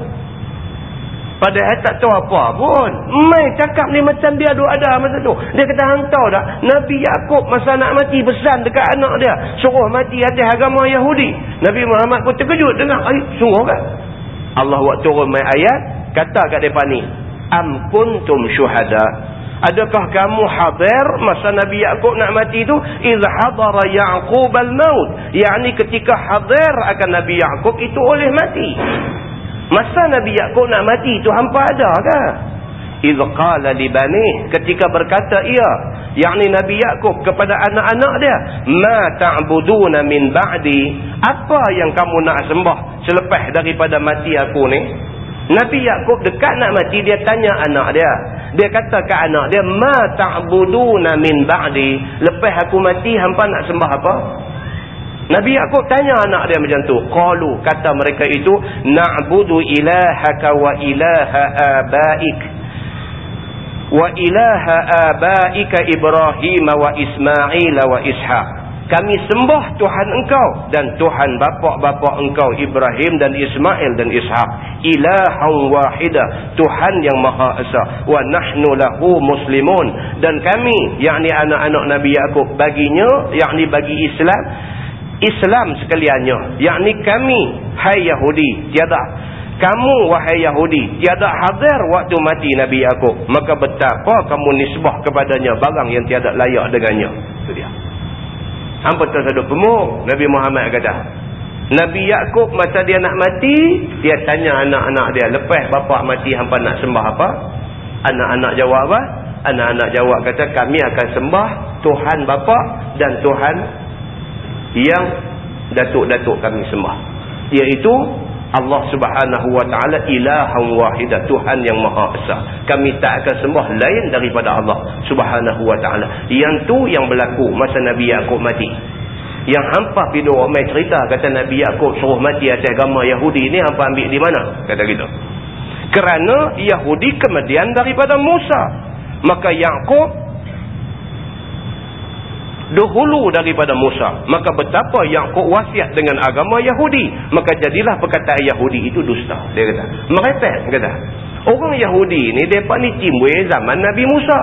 S1: Padahal tak tahu apa pun. Mai cakap ni macam dia duk ada masa tu. Dia kata hantar tak. Nabi Yaakob masa nak mati pesan dekat anak dia. Suruh mati atas agama Yahudi. Nabi Muhammad pun terkejut dengar. Ay, sungguh kan? Allah buat turun mai ayat. Kata kat mereka ni. Am kuntum syuhada. Adakah kamu hadir masa Nabi Yaakob nak mati itu? Iza hadara Yaakob al-maut. Yang ketika hadir akan Nabi Yaakob itu oleh mati. Masa Nabi Yaakob nak mati itu hampa ada ke? Iza qala libani. Ketika berkata ia. Yang Nabi Yaakob kepada anak-anak dia. Ma ta'buduna min ba'di. Apa yang kamu nak sembah selepas daripada mati aku ni? Nabi Yaakob dekat nak mati dia tanya anak dia. Dia kata ke anak dia, Ma ta'buduna min ba'di. Lepas aku mati, hampa nak sembah apa? Nabi Yaakob tanya anak dia macam tu. Qalu, kata mereka itu, Na'budu ilahaka wa ilaha abaik. Wa ilaha abaika Ibrahim wa Ismail wa Ishaq kami sembah Tuhan engkau dan Tuhan bapak-bapak engkau Ibrahim dan Ismail dan Ishaq ilahan wahidah Tuhan yang maha esa. Wa nahnu lahu muslimun. Dan kami yakni anak-anak Nabi Yaakob baginya yakni bagi Islam Islam sekaliannya. Yakni kami hai Yahudi tiada. Kamu wahai Yahudi tiada hadir waktu mati Nabi Yaakob maka betapa kamu nisbah kepadanya barang yang tiada layak dengannya. Itu dia Hampa tersaduk pemuk. Nabi Muhammad kata. Nabi Yaakob masa dia nak mati. Dia tanya anak-anak dia. Lepas bapa mati hampa nak sembah apa? Anak-anak jawab apa? Anak-anak jawab kata kami akan sembah Tuhan bapa dan Tuhan yang datuk-datuk kami sembah. Iaitu Allah subhanahu wa ta'ala ilahan wahidah Tuhan yang maha esa kami tak akan sembah lain daripada Allah subhanahu wa ta'ala. Yang tu yang berlaku masa Nabi Yaakob mati. Yang hampa pidu ramai cerita kata Nabi Yaakob suruh mati atas agama Yahudi ni hampa ambil di mana? Kata gitu. Kerana Yahudi kemudian daripada Musa. Maka Yaakob dahulu daripada Musa. Maka betapa kau wasiat dengan agama Yahudi. Maka jadilah perkataan Yahudi itu dusta. Dia kata. Merepek. Kata. Orang Yahudi ni, mereka ni timbul zaman Nabi Musa.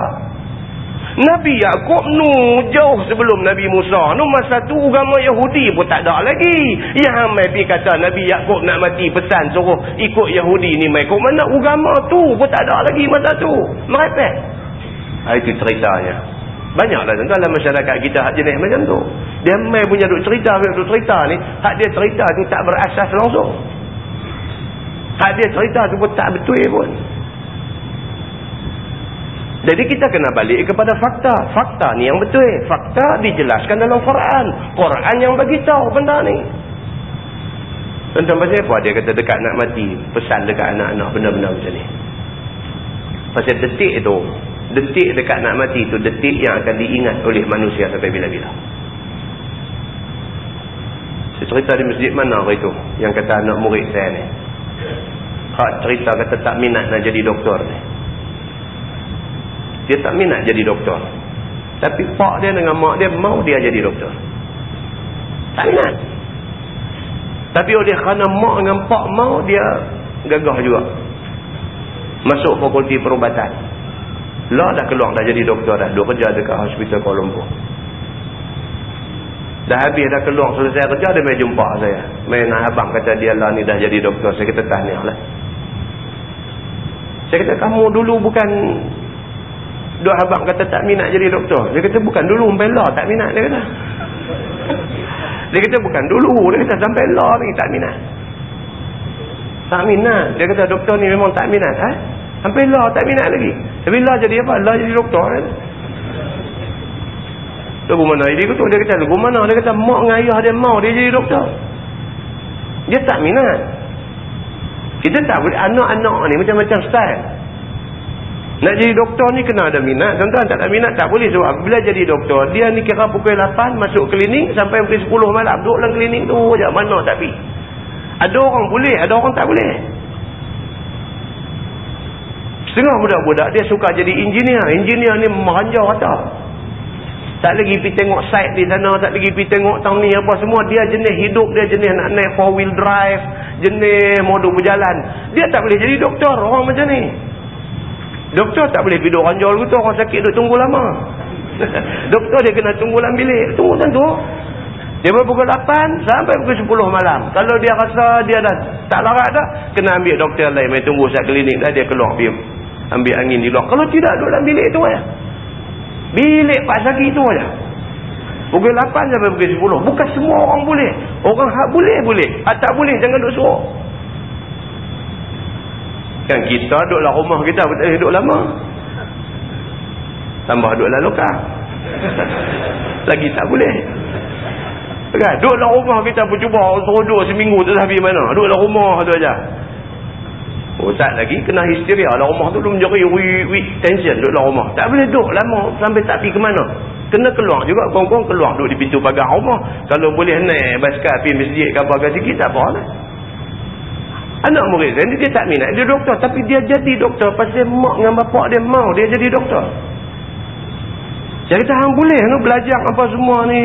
S1: Nabi Yaakob nu jauh sebelum Nabi Musa. Nu masa tu agama Yahudi pun tak ada lagi. Yang pergi kata Nabi Yaakob nak mati pesan suruh ikut Yahudi ni. Kok mana agama tu pun tak ada lagi masa tu. Merepek. Itu ceritanya. Banyaklah tuan dalam masyarakat kita hak jenis macam tu. Dia mai punya duk cerita, duk cerita ni, hak dia cerita tu tak berasas langsung. Hak dia cerita tu pun tak betul pun. Jadi kita kena balik kepada fakta. Fakta ni yang betul. Fakta dijelaskan dalam Quran. Quran yang bagi tahu benda ni. Tentang pasal apa dia kata dekat nak mati. Pesan dekat anak-anak benda-benda macam ni. Pasal detik itu detik dekat nak mati itu detik yang akan diingat oleh manusia sampai bila-bila. Saya cerita di masjid mana hari itu yang kata anak murid saya ni. Hak cerita kata tak minat nak jadi doktor ni. Dia tak minat jadi doktor. Tapi pak dia dengan mak dia mau dia jadi doktor. Tak minat. Tapi oleh kerana mak dengan pak mau dia gagah juga. Masuk fakulti perubatan lah dah keluar dah jadi doktor dah. Dua kerja dekat hospital Kuala Lumpur. Dah habis dah keluar selesai kerja dia mai jumpa saya. Mai nak abang kata dia lah ni dah jadi doktor. Saya kata tahniah lah. Saya kata kamu dulu bukan dua abang kata tak minat jadi doktor. Dia kata bukan dulu sampai lah tak minat dia kata. Dia kata bukan dulu. Dia kata sampai lah ni tak minat. Tak minat. Dia kata doktor ni memang tak minat. Ha? Sampai lah tak minat lagi. Tapi lah jadi apa? Lah jadi doktor kan. Lagu mana? Dia kata, dia kata lagu mana? Dia kata mak dengan ayah dia mau dia jadi doktor. Dia tak minat. Kita tak boleh. Anak-anak ni macam-macam style. Nak jadi doktor ni kena ada minat. Tuan-tuan tak ada minat tak boleh. Sebab bila jadi doktor, dia ni kira pukul 8 masuk klinik sampai pukul 10 malam. Duduk dalam klinik tu je. Mana tak pergi. Ada orang boleh, ada orang tak boleh. Setengah budak-budak dia suka jadi engineer. Engineer ni meranjau kata. Tak lagi pergi tengok site di sana. Tak lagi pergi tengok tang ni apa semua. Dia jenis hidup. Dia jenis nak naik four wheel drive. Jenis modul berjalan. Dia tak boleh jadi doktor. Orang macam ni. Doktor tak boleh pergi ranjau gitu. Orang sakit duduk tunggu lama. doktor dia kena tunggu dalam bilik. Tunggu tentu. Dia pukul 8 sampai pukul 10 malam. Kalau dia rasa dia dah tak larat dah. Kena ambil doktor lain. Mereka tunggu saat klinik dah. Dia keluar ambil angin di luar. Kalau tidak duduk dalam bilik itu aja. Bilik Pak Zaki itu aja. Pukul 8 sampai pukul 10. Bukan semua orang boleh. Orang hak boleh, boleh. Hak tak boleh, jangan duduk suruh. Kan kita duduk dalam rumah kita, betul duduk lama. Tambah duduk dalam lokal. Lagi tak boleh. Kan? Duduk dalam rumah kita pun cuba suruh duduk seminggu dah pergi mana. Duduk dalam rumah tu aja. Oh tak lagi kena histeria lah rumah tu belum jeri wi tension duduk dalam rumah. Tak boleh duduk lama sampai tak pergi ke mana. Kena keluar juga kong-kong keluar duduk di pintu pagar rumah. Kalau boleh naik basikal pergi masjid ke apa ke sikit tak apa lah. Anak murid saya ni dia tak minat dia doktor tapi dia jadi doktor pasal mak dengan bapak dia mau dia jadi doktor. Saya kata hang boleh no, belajar apa semua ni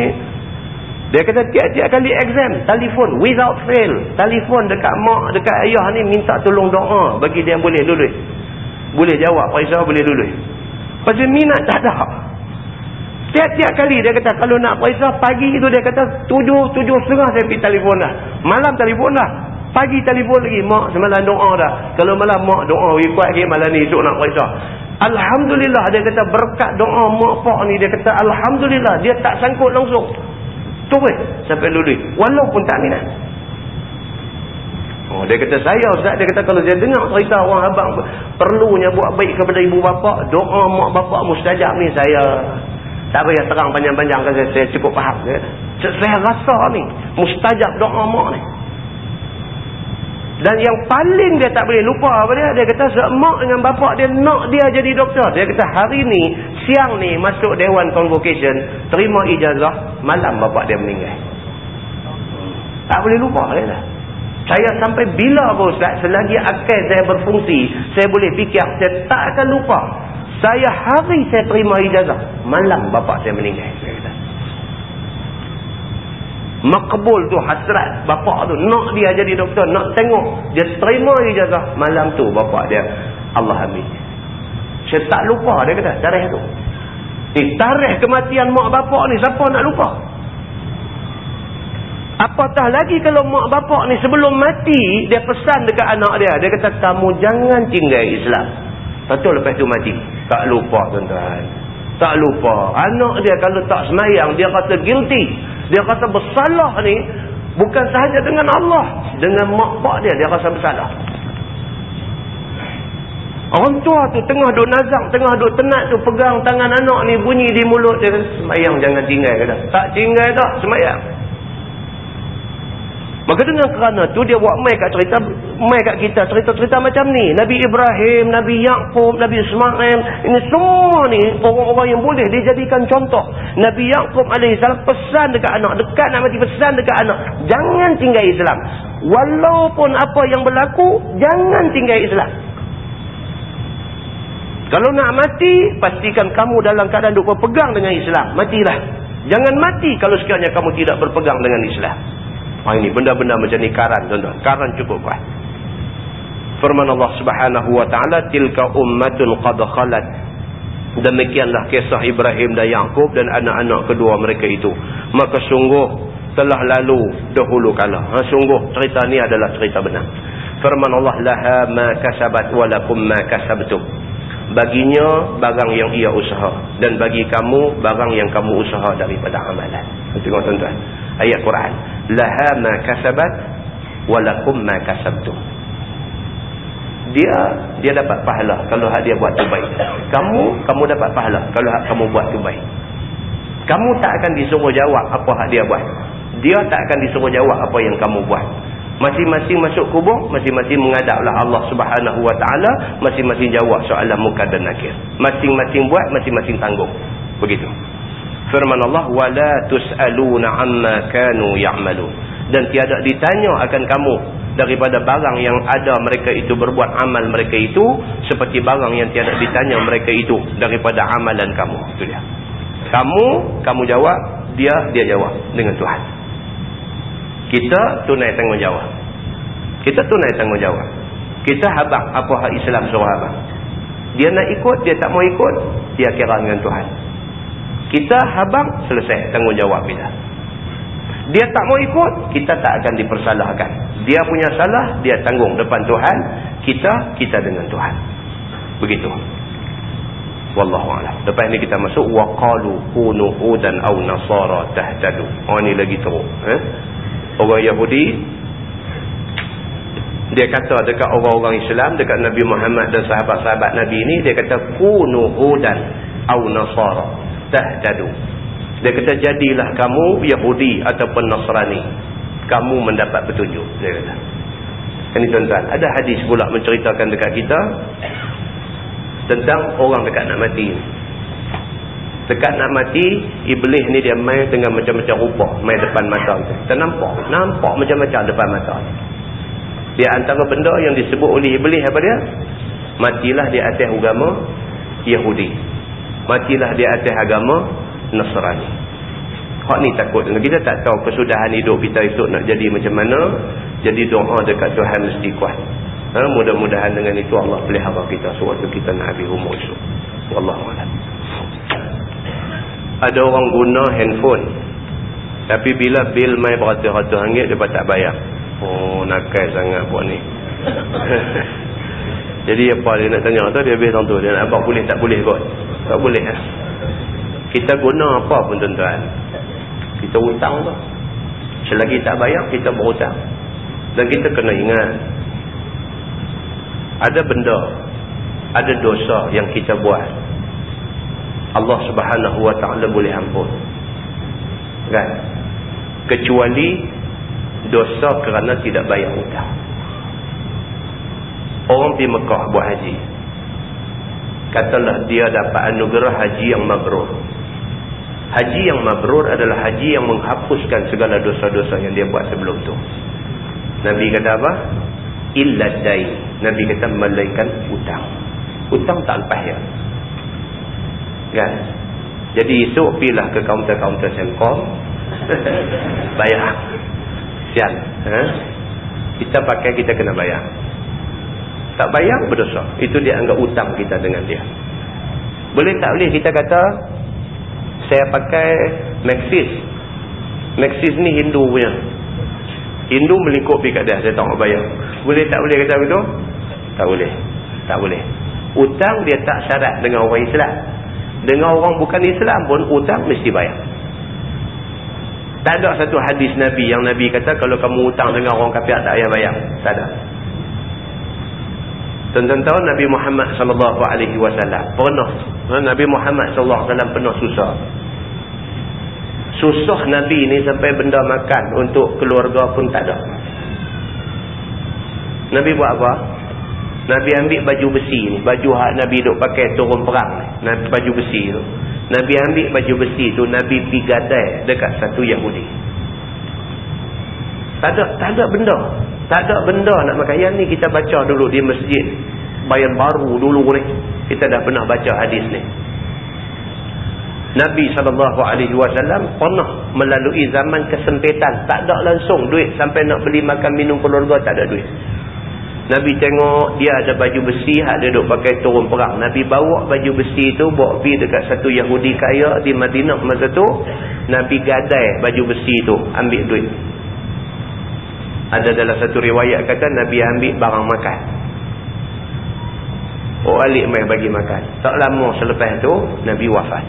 S1: dia kata tiap-tiap kali exam, telefon without fail. Telefon dekat mak, dekat ayah ni minta tolong doa bagi dia boleh lulus. Boleh jawab periksa, boleh lulus. Pasal minat tak ada. Tiap-tiap kali dia kata kalau nak periksa pagi itu dia kata tujuh, tujuh setengah saya pergi telefon dah. Malam telefon dah. Pagi telefon lagi, mak semalam doa dah. Kalau malam mak doa, kuat lagi malam ni esok nak periksa. Alhamdulillah dia kata berkat doa mak pak ni dia kata Alhamdulillah dia tak sangkut langsung turun sampai lulus walaupun tak minat. Oh, dia kata saya Ustaz dia kata kalau saya dengar cerita orang abang perlunya buat baik kepada ibu bapa doa mak bapak mustajab ni saya tak payah terang panjang-panjang saya, saya cukup faham dia saya rasa ni mustajab doa mak ni dan yang paling dia tak boleh lupa apa dia? Dia kata mak dengan bapak dia nak dia jadi doktor. Dia kata hari ni, siang ni masuk Dewan Convocation, terima ijazah, malam bapak dia meninggal. Tak boleh lupa dia lah. Saya sampai bila pun Ustaz, selagi akal saya berfungsi, saya boleh fikir, saya tak akan lupa. Saya hari saya terima ijazah, malam bapak saya meninggal. Dia kata makbul tu hasrat bapak tu. Nak dia jadi doktor nak tengok. Dia terima ijazah malam tu bapak dia Allah ambil saya tak lupa dia kata tarikh tu. Ni tarikh kematian mak bapak ni siapa nak lupa? Apatah lagi kalau mak bapak ni sebelum mati dia pesan dekat anak dia. Dia kata kamu jangan tinggal Islam. Betul lepas tu mati. Tak lupa tuan-tuan tak lupa anak dia kalau tak semayang dia kata guilty dia kata bersalah ni bukan sahaja dengan Allah. Dengan mak pak dia, dia rasa bersalah. Orang tua tu tengah duk nazak, tengah duk tenat tu pegang tangan anak ni bunyi di mulut dia. Semayang jangan tinggal. Tak tinggal tak semayang. Maka dengan kerana tu dia buat mai kat cerita mai kat kita cerita-cerita macam ni. Nabi Ibrahim, Nabi Yaqub, Nabi Ismail, ini semua ni orang-orang yang boleh dijadikan contoh. Nabi Yaqub alaihissalam pesan dekat anak, dekat nak mati pesan dekat anak, jangan tinggal Islam. Walaupun apa yang berlaku, jangan tinggal Islam. Kalau nak mati, pastikan kamu dalam keadaan duk berpegang dengan Islam. Matilah. Jangan mati kalau sekiranya kamu tidak berpegang dengan Islam. Ha, ini benda-benda macam ni karan tuan-tuan. Karan cukup kuat. Firman Allah Subhanahu wa taala tilka ummatun qad khalat. Demikianlah kisah Ibrahim dan Yakub dan anak-anak kedua mereka itu. Maka sungguh telah lalu dahulu kala. Ha, sungguh cerita ni adalah cerita benar. Firman Allah laha ma kasabat wa lakum ma kasabtum. Baginya barang yang ia usaha dan bagi kamu barang yang kamu usaha daripada amalan. Tengok tuan-tuan ayat Quran laha ma kasabat walakum ma kasabtum. Dia dia dapat pahala kalau dia buat tu baik. Kamu kamu dapat pahala kalau kamu buat tu baik. Kamu tak akan disuruh jawab apa hak dia buat. Dia tak akan disuruh jawab apa yang kamu buat. Masing-masing masuk kubur masing-masing mengadaplah Allah subhanahu wa ta'ala masing-masing jawab soalan muka dan nakir masing-masing buat masing-masing tanggung. Begitu firman Allah wala tusaluna amma kanu ya'malun. Dan tiada ditanya akan kamu daripada barang yang ada mereka itu berbuat amal mereka itu seperti barang yang tiada ditanya mereka itu daripada amalan kamu. Itu dia. Kamu kamu jawab dia dia jawab dengan Tuhan. Kita tunai tanggungjawab. Kita tunai tanggungjawab. Kita habaq apa hak Islam suruh habaq? Dia nak ikut dia tak mau ikut dia kira dengan Tuhan kita habang selesai tanggungjawab kita. Dia tak mau ikut, kita tak akan dipersalahkan. Dia punya salah, dia tanggung depan Tuhan. Kita, kita dengan Tuhan. Begitu. Wallahualam. Lepas ni kita masuk. waqalu kunu دَنْ أَوْ nasara tahtadu. Oh ni lagi teruk. Eh? Orang Yahudi. Dia kata dekat orang-orang Islam, dekat Nabi Muhammad dan sahabat-sahabat Nabi ni. Dia kata, kunu دَنْ أَوْ nasara tahtadu. Dia kata jadilah kamu Yahudi ataupun Nasrani. Kamu mendapat petunjuk. Dia kata. Ini tuan-tuan. Ada hadis pula menceritakan dekat kita. Tentang orang dekat nak mati. Dekat nak mati. Iblis ni dia main dengan macam-macam rupa. Main depan mata kita. nampak. Nampak macam-macam depan mata Dia antara benda yang disebut oleh Iblis apa dia? Matilah di atas agama Yahudi. Matilah di atas agama Nasrani. Hak ni takut. Kita tak tahu kesudahan hidup kita esok nak jadi macam mana. Jadi doa dekat Tuhan mesti kuat. Ha? Mudah-mudahan dengan itu Allah pelihara kita sewaktu kita nak habis umur esok. Wallahualam. Ada orang guna handphone. Tapi bila bil mai beratus-ratus ringgit, dia tak bayar. Oh, nakal sangat buat ni. Jadi apa dia nak tanya tu, dia habis tu. Dia nak abang boleh tak boleh kot. Tak boleh. Ha? Kita guna apa pun tuan-tuan. Kita hutang tu. Selagi tak bayar, kita berhutang. Dan kita kena ingat. Ada benda. Ada dosa yang kita buat. Allah subhanahu wa ta'ala boleh ampun. Kan? Kecuali dosa kerana tidak bayar hutang. Orang pergi Mekah buat haji. Katalah dia dapat anugerah haji yang mabrur. Haji yang mabrur adalah haji yang menghapuskan segala dosa-dosa yang dia buat sebelum tu. Nabi kata apa? Illa dain. Nabi kata melainkan hutang. Hutang tak lepas ya. Kan? Jadi esok pilah ke kaunter-kaunter Semcom. bayar. Sian. Ha? Kita pakai, kita kena bayar. Tak bayar, berdosa. Itu dia anggap hutang kita dengan dia. Boleh tak boleh kita kata saya pakai Maxis. Maxis ni Hindu punya. Hindu melingkup pergi kat dia. Saya tak nak bayar. Boleh tak boleh kata begitu? Tak boleh. Tak boleh. Utang dia tak syarat dengan orang Islam. Dengan orang bukan Islam pun utang mesti bayar. Tak ada satu hadis Nabi yang Nabi kata kalau kamu utang dengan orang kafir tak payah bayar. Tak ada. Tahu Nabi Muhammad sallallahu alaihi wasallam pernah Nabi Muhammad sallallahu alaihi wasallam pernah susah. Susah Nabi ni sampai benda makan untuk keluarga pun tak ada. Nabi buat apa? Nabi ambil baju besi ni, baju hak Nabi duk pakai turun perang ni, baju besi tu. Nabi ambil baju besi tu, Nabi pergi gadai dekat satu Yahudi. Tak ada, tak ada benda. Tak ada benda nak makan. Yang ni kita baca dulu di masjid. Bayan baru dulu ni. Kita dah pernah baca hadis ni. Nabi SAW pernah melalui zaman kesempitan. Tak ada langsung duit sampai nak beli makan minum keluarga tak ada duit. Nabi tengok dia ada baju besi hak dia duk pakai turun perang. Nabi bawa baju besi tu bawa pergi dekat satu Yahudi kaya di Madinah masa tu. Nabi gadai baju besi tu ambil duit. Ada dalam satu riwayat kata Nabi ambil barang makan. Oh alik mai bagi makan. Tak lama selepas tu Nabi wafat.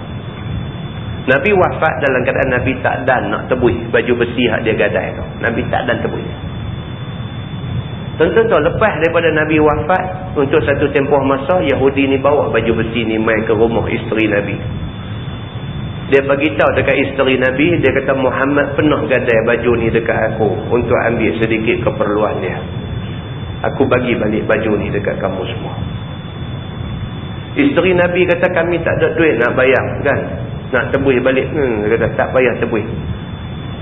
S1: Nabi wafat dalam keadaan Nabi tak dan nak tebus baju besi hak dia gadai tu. Nabi tak dan tebus. Tentu-tentu lepas daripada Nabi wafat untuk satu tempoh masa Yahudi ni bawa baju besi ni mai ke rumah isteri Nabi dia bagi tahu dekat isteri Nabi dia kata Muhammad pernah gadai baju ni dekat aku untuk ambil sedikit keperluan dia. Aku bagi balik baju ni dekat kamu semua. Isteri Nabi kata kami tak ada duit nak bayar kan? Nak tebus balik. Hmm, dia kata tak bayar tebus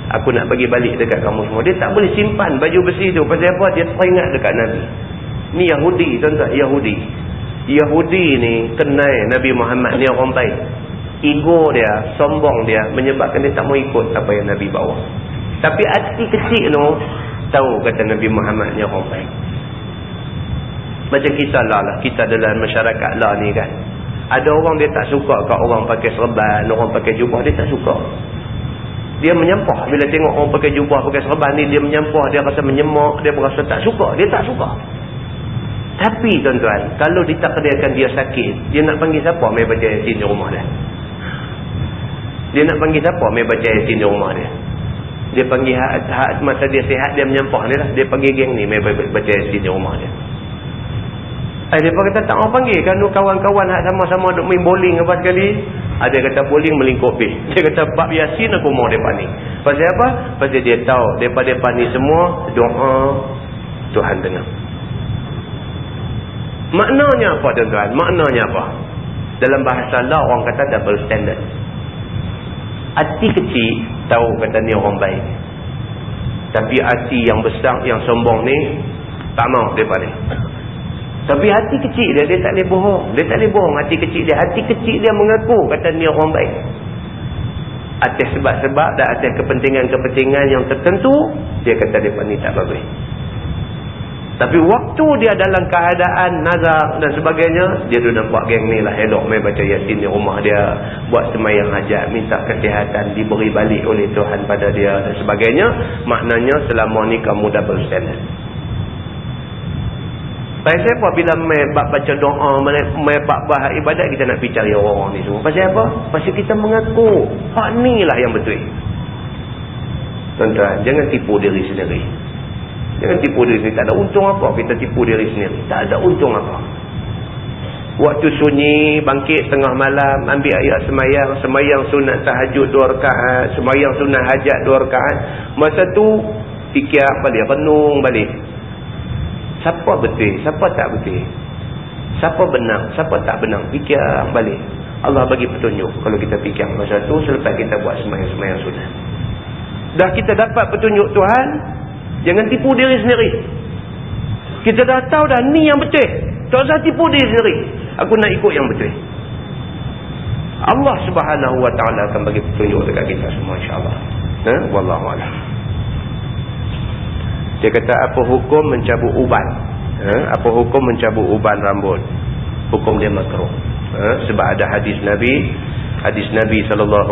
S1: aku nak bagi balik dekat kamu semua. Dia tak boleh simpan baju besi tu. Pasal apa? Dia teringat dekat Nabi. Ni Yahudi tuan-tuan Yahudi. Yahudi ni kenal Nabi Muhammad ni orang baik ego dia, sombong dia menyebabkan dia tak mau ikut apa yang Nabi bawa. Tapi hati kecil tu tahu kata Nabi Muhammad ni orang baik. Macam kita lah lah, kita dalam masyarakat lah ni kan. Ada orang dia tak suka kalau orang pakai serban, orang pakai jubah, dia tak suka. Dia menyampah bila tengok orang pakai jubah, pakai serban ni, dia menyampah, dia rasa menyemak, dia berasa tak suka. Dia tak suka. Tapi tuan-tuan, kalau ditakdirkan dia sakit, dia nak panggil siapa main baca yasin di rumah dia? Dia nak panggil siapa mai baca yasin di rumah dia? Dia panggil ha, ha, masa dia sihat dia menyampah ni lah. Dia panggil geng ni mai baca yasin di rumah dia. Eh, dia kata tak mau panggil. Kan kawan-kawan sama-sama duk main bowling apa sekali. Ada ah, kata bowling melingkup bih. Dia kata bab yasin aku mau depan ni. Pasal apa? Pasal dia tahu daripada depan ni semua doa Tuhan dengar. Maknanya apa tuan-tuan? Maknanya apa? Dalam bahasa Allah orang kata double standard. Hati kecil tahu kata ni orang baik. Tapi hati yang besar, yang sombong ni tak mau daripada ni. Tapi hati kecil dia, dia tak boleh bohong. Dia tak boleh bohong hati kecil dia. Hati kecil dia mengaku kata ni orang baik. Atas sebab-sebab dan atas kepentingan-kepentingan yang tertentu, dia kata dia ni tak bagus. Tapi waktu dia dalam keadaan nazar dan sebagainya, dia tu nampak geng ni lah elok main baca yasin di rumah dia, buat semayang hajat, minta kesihatan diberi balik oleh Tuhan pada dia dan sebagainya. Maknanya selama ni kamu double standard. Pasal apa bila main baca doa, main bak ibadat kita nak pergi cari orang-orang ni semua. Pasal apa? Pasal kita mengaku, hak ni lah yang betul. Tuan-tuan, jangan tipu diri sendiri. Jangan tipu diri sendiri. Tak ada untung apa kita tipu diri sendiri. Tak ada untung apa. Waktu sunyi, bangkit tengah malam, ambil ayat semayang. Semayang sunat tahajud dua rekaat. Semayang sunat hajat dua rekaat. Masa tu, fikir balik, renung balik. Siapa betul? Siapa tak betul? Siapa benar? Siapa tak benar? Fikir balik. Allah bagi petunjuk kalau kita fikir masa tu selepas kita buat semayang-semayang sunat. Dah kita dapat petunjuk Tuhan, Jangan tipu diri sendiri. Kita dah tahu dah ni yang betul. Tak usah tipu diri sendiri. Aku nak ikut yang betul. Allah subhanahu wa ta'ala akan bagi petunjuk dekat kita semua insyaAllah. Ha? Wallahualam. Dia kata apa hukum mencabut uban? Ha? Apa hukum mencabut uban rambut? Hukum dia makruh. Ha? Sebab ada hadis Nabi. Hadis Nabi SAW.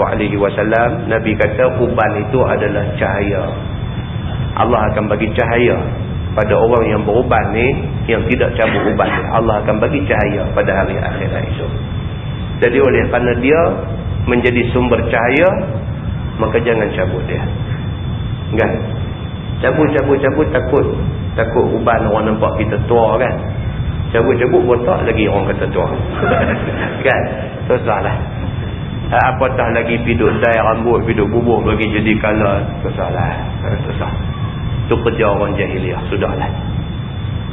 S1: Nabi kata uban itu adalah cahaya Allah akan bagi cahaya pada orang yang beruban ni yang tidak cabut ubat ni. Allah akan bagi cahaya pada hari akhirat itu jadi oleh kerana dia menjadi sumber cahaya maka jangan cabut dia. Kan? Cabut-cabut-cabut takut takut uban orang nampak kita tua kan? Cabut-cabut botak lagi orang kata tua. Kan? Susah lah. Apatah lagi piduk dai rambut piduk bubuh bagi jadi kala susah lah. Susah itu kerja orang jahiliah. Sudahlah.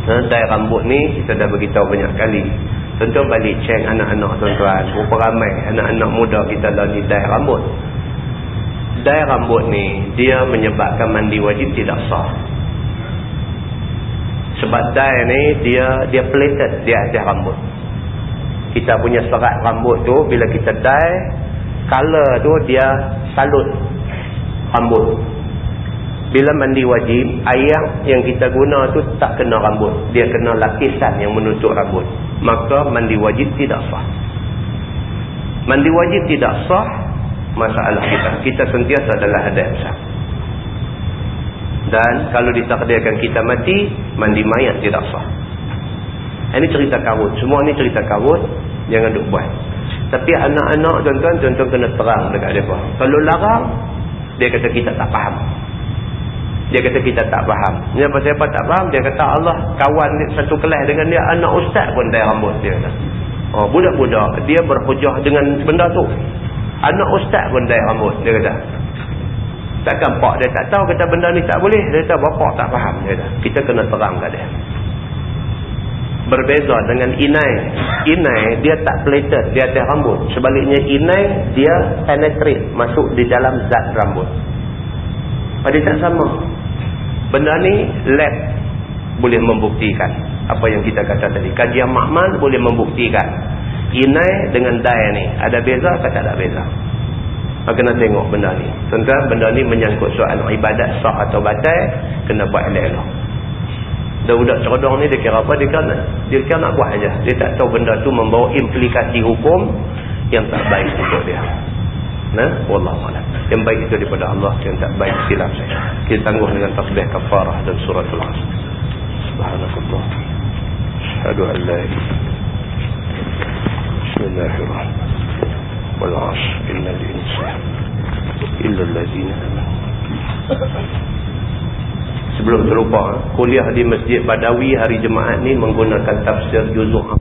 S1: Ha, dai rambut ni kita dah beritahu banyak kali. Tentu balik cek anak-anak tuan-tuan. Berapa ramai anak-anak muda kita dah ni dai rambut. Dai rambut ni dia menyebabkan mandi wajib tidak sah. Sebab dai ni dia dia plated di atas rambut. Kita punya serat rambut tu bila kita dai color tu dia salut rambut bila mandi wajib, air yang kita guna tu tak kena rambut. Dia kena lapisan yang menutup rambut. Maka mandi wajib tidak sah. Mandi wajib tidak sah, masalah kita. Kita sentiasa adalah hadap besar. Dan kalau ditakdirkan kita mati, mandi mayat tidak sah. Ini cerita kawut. Semua ni cerita kawut. Jangan duk buat. Tapi anak-anak tuan-tuan, tuan-tuan kena terang dekat mereka. Kalau larang, dia kata kita tak faham. Dia kata kita tak faham. Dia apa siapa tak faham? Dia kata Allah kawan satu kelas dengan dia. Anak ustaz pun daya rambut dia. Oh budak-budak. Dia berhujah dengan benda tu. Anak ustaz pun daya rambut. Dia kata. Takkan pak dia tak tahu kata benda ni tak boleh. Dia kata bapak tak faham. Dia kata. Kita kena terang kat dia. Berbeza dengan inai. Inai dia tak plated. Dia ada rambut. Sebaliknya inai dia penetrate. Masuk di dalam zat rambut. Pada tak sama. Benda ni lab boleh membuktikan. Apa yang kita kata tadi. Kajian makmal boleh membuktikan. Inai dengan dai ni. Ada beza atau tak ada beza? Kena tengok benda ni. Tentang benda ni menyangkut soal ibadat sah atau batal. Kena buat elok-elok. Dan budak cerodong ni dia kira apa? Dia kira, dia kira nak buat aja. Dia tak tahu benda tu membawa implikasi hukum yang tak baik untuk dia. Nah, wallahu a'lam. Yang baik itu daripada Allah, yang tak baik silap saya. Kita tangguh dengan tasbih kafarah dan surah Al-Asr. Subhanakallah. Asyhadu an la ilaha. Wal 'ashr innal insana illa allazina Sebelum terlupa, kuliah di Masjid Badawi hari Jumaat ni menggunakan tafsir juzuk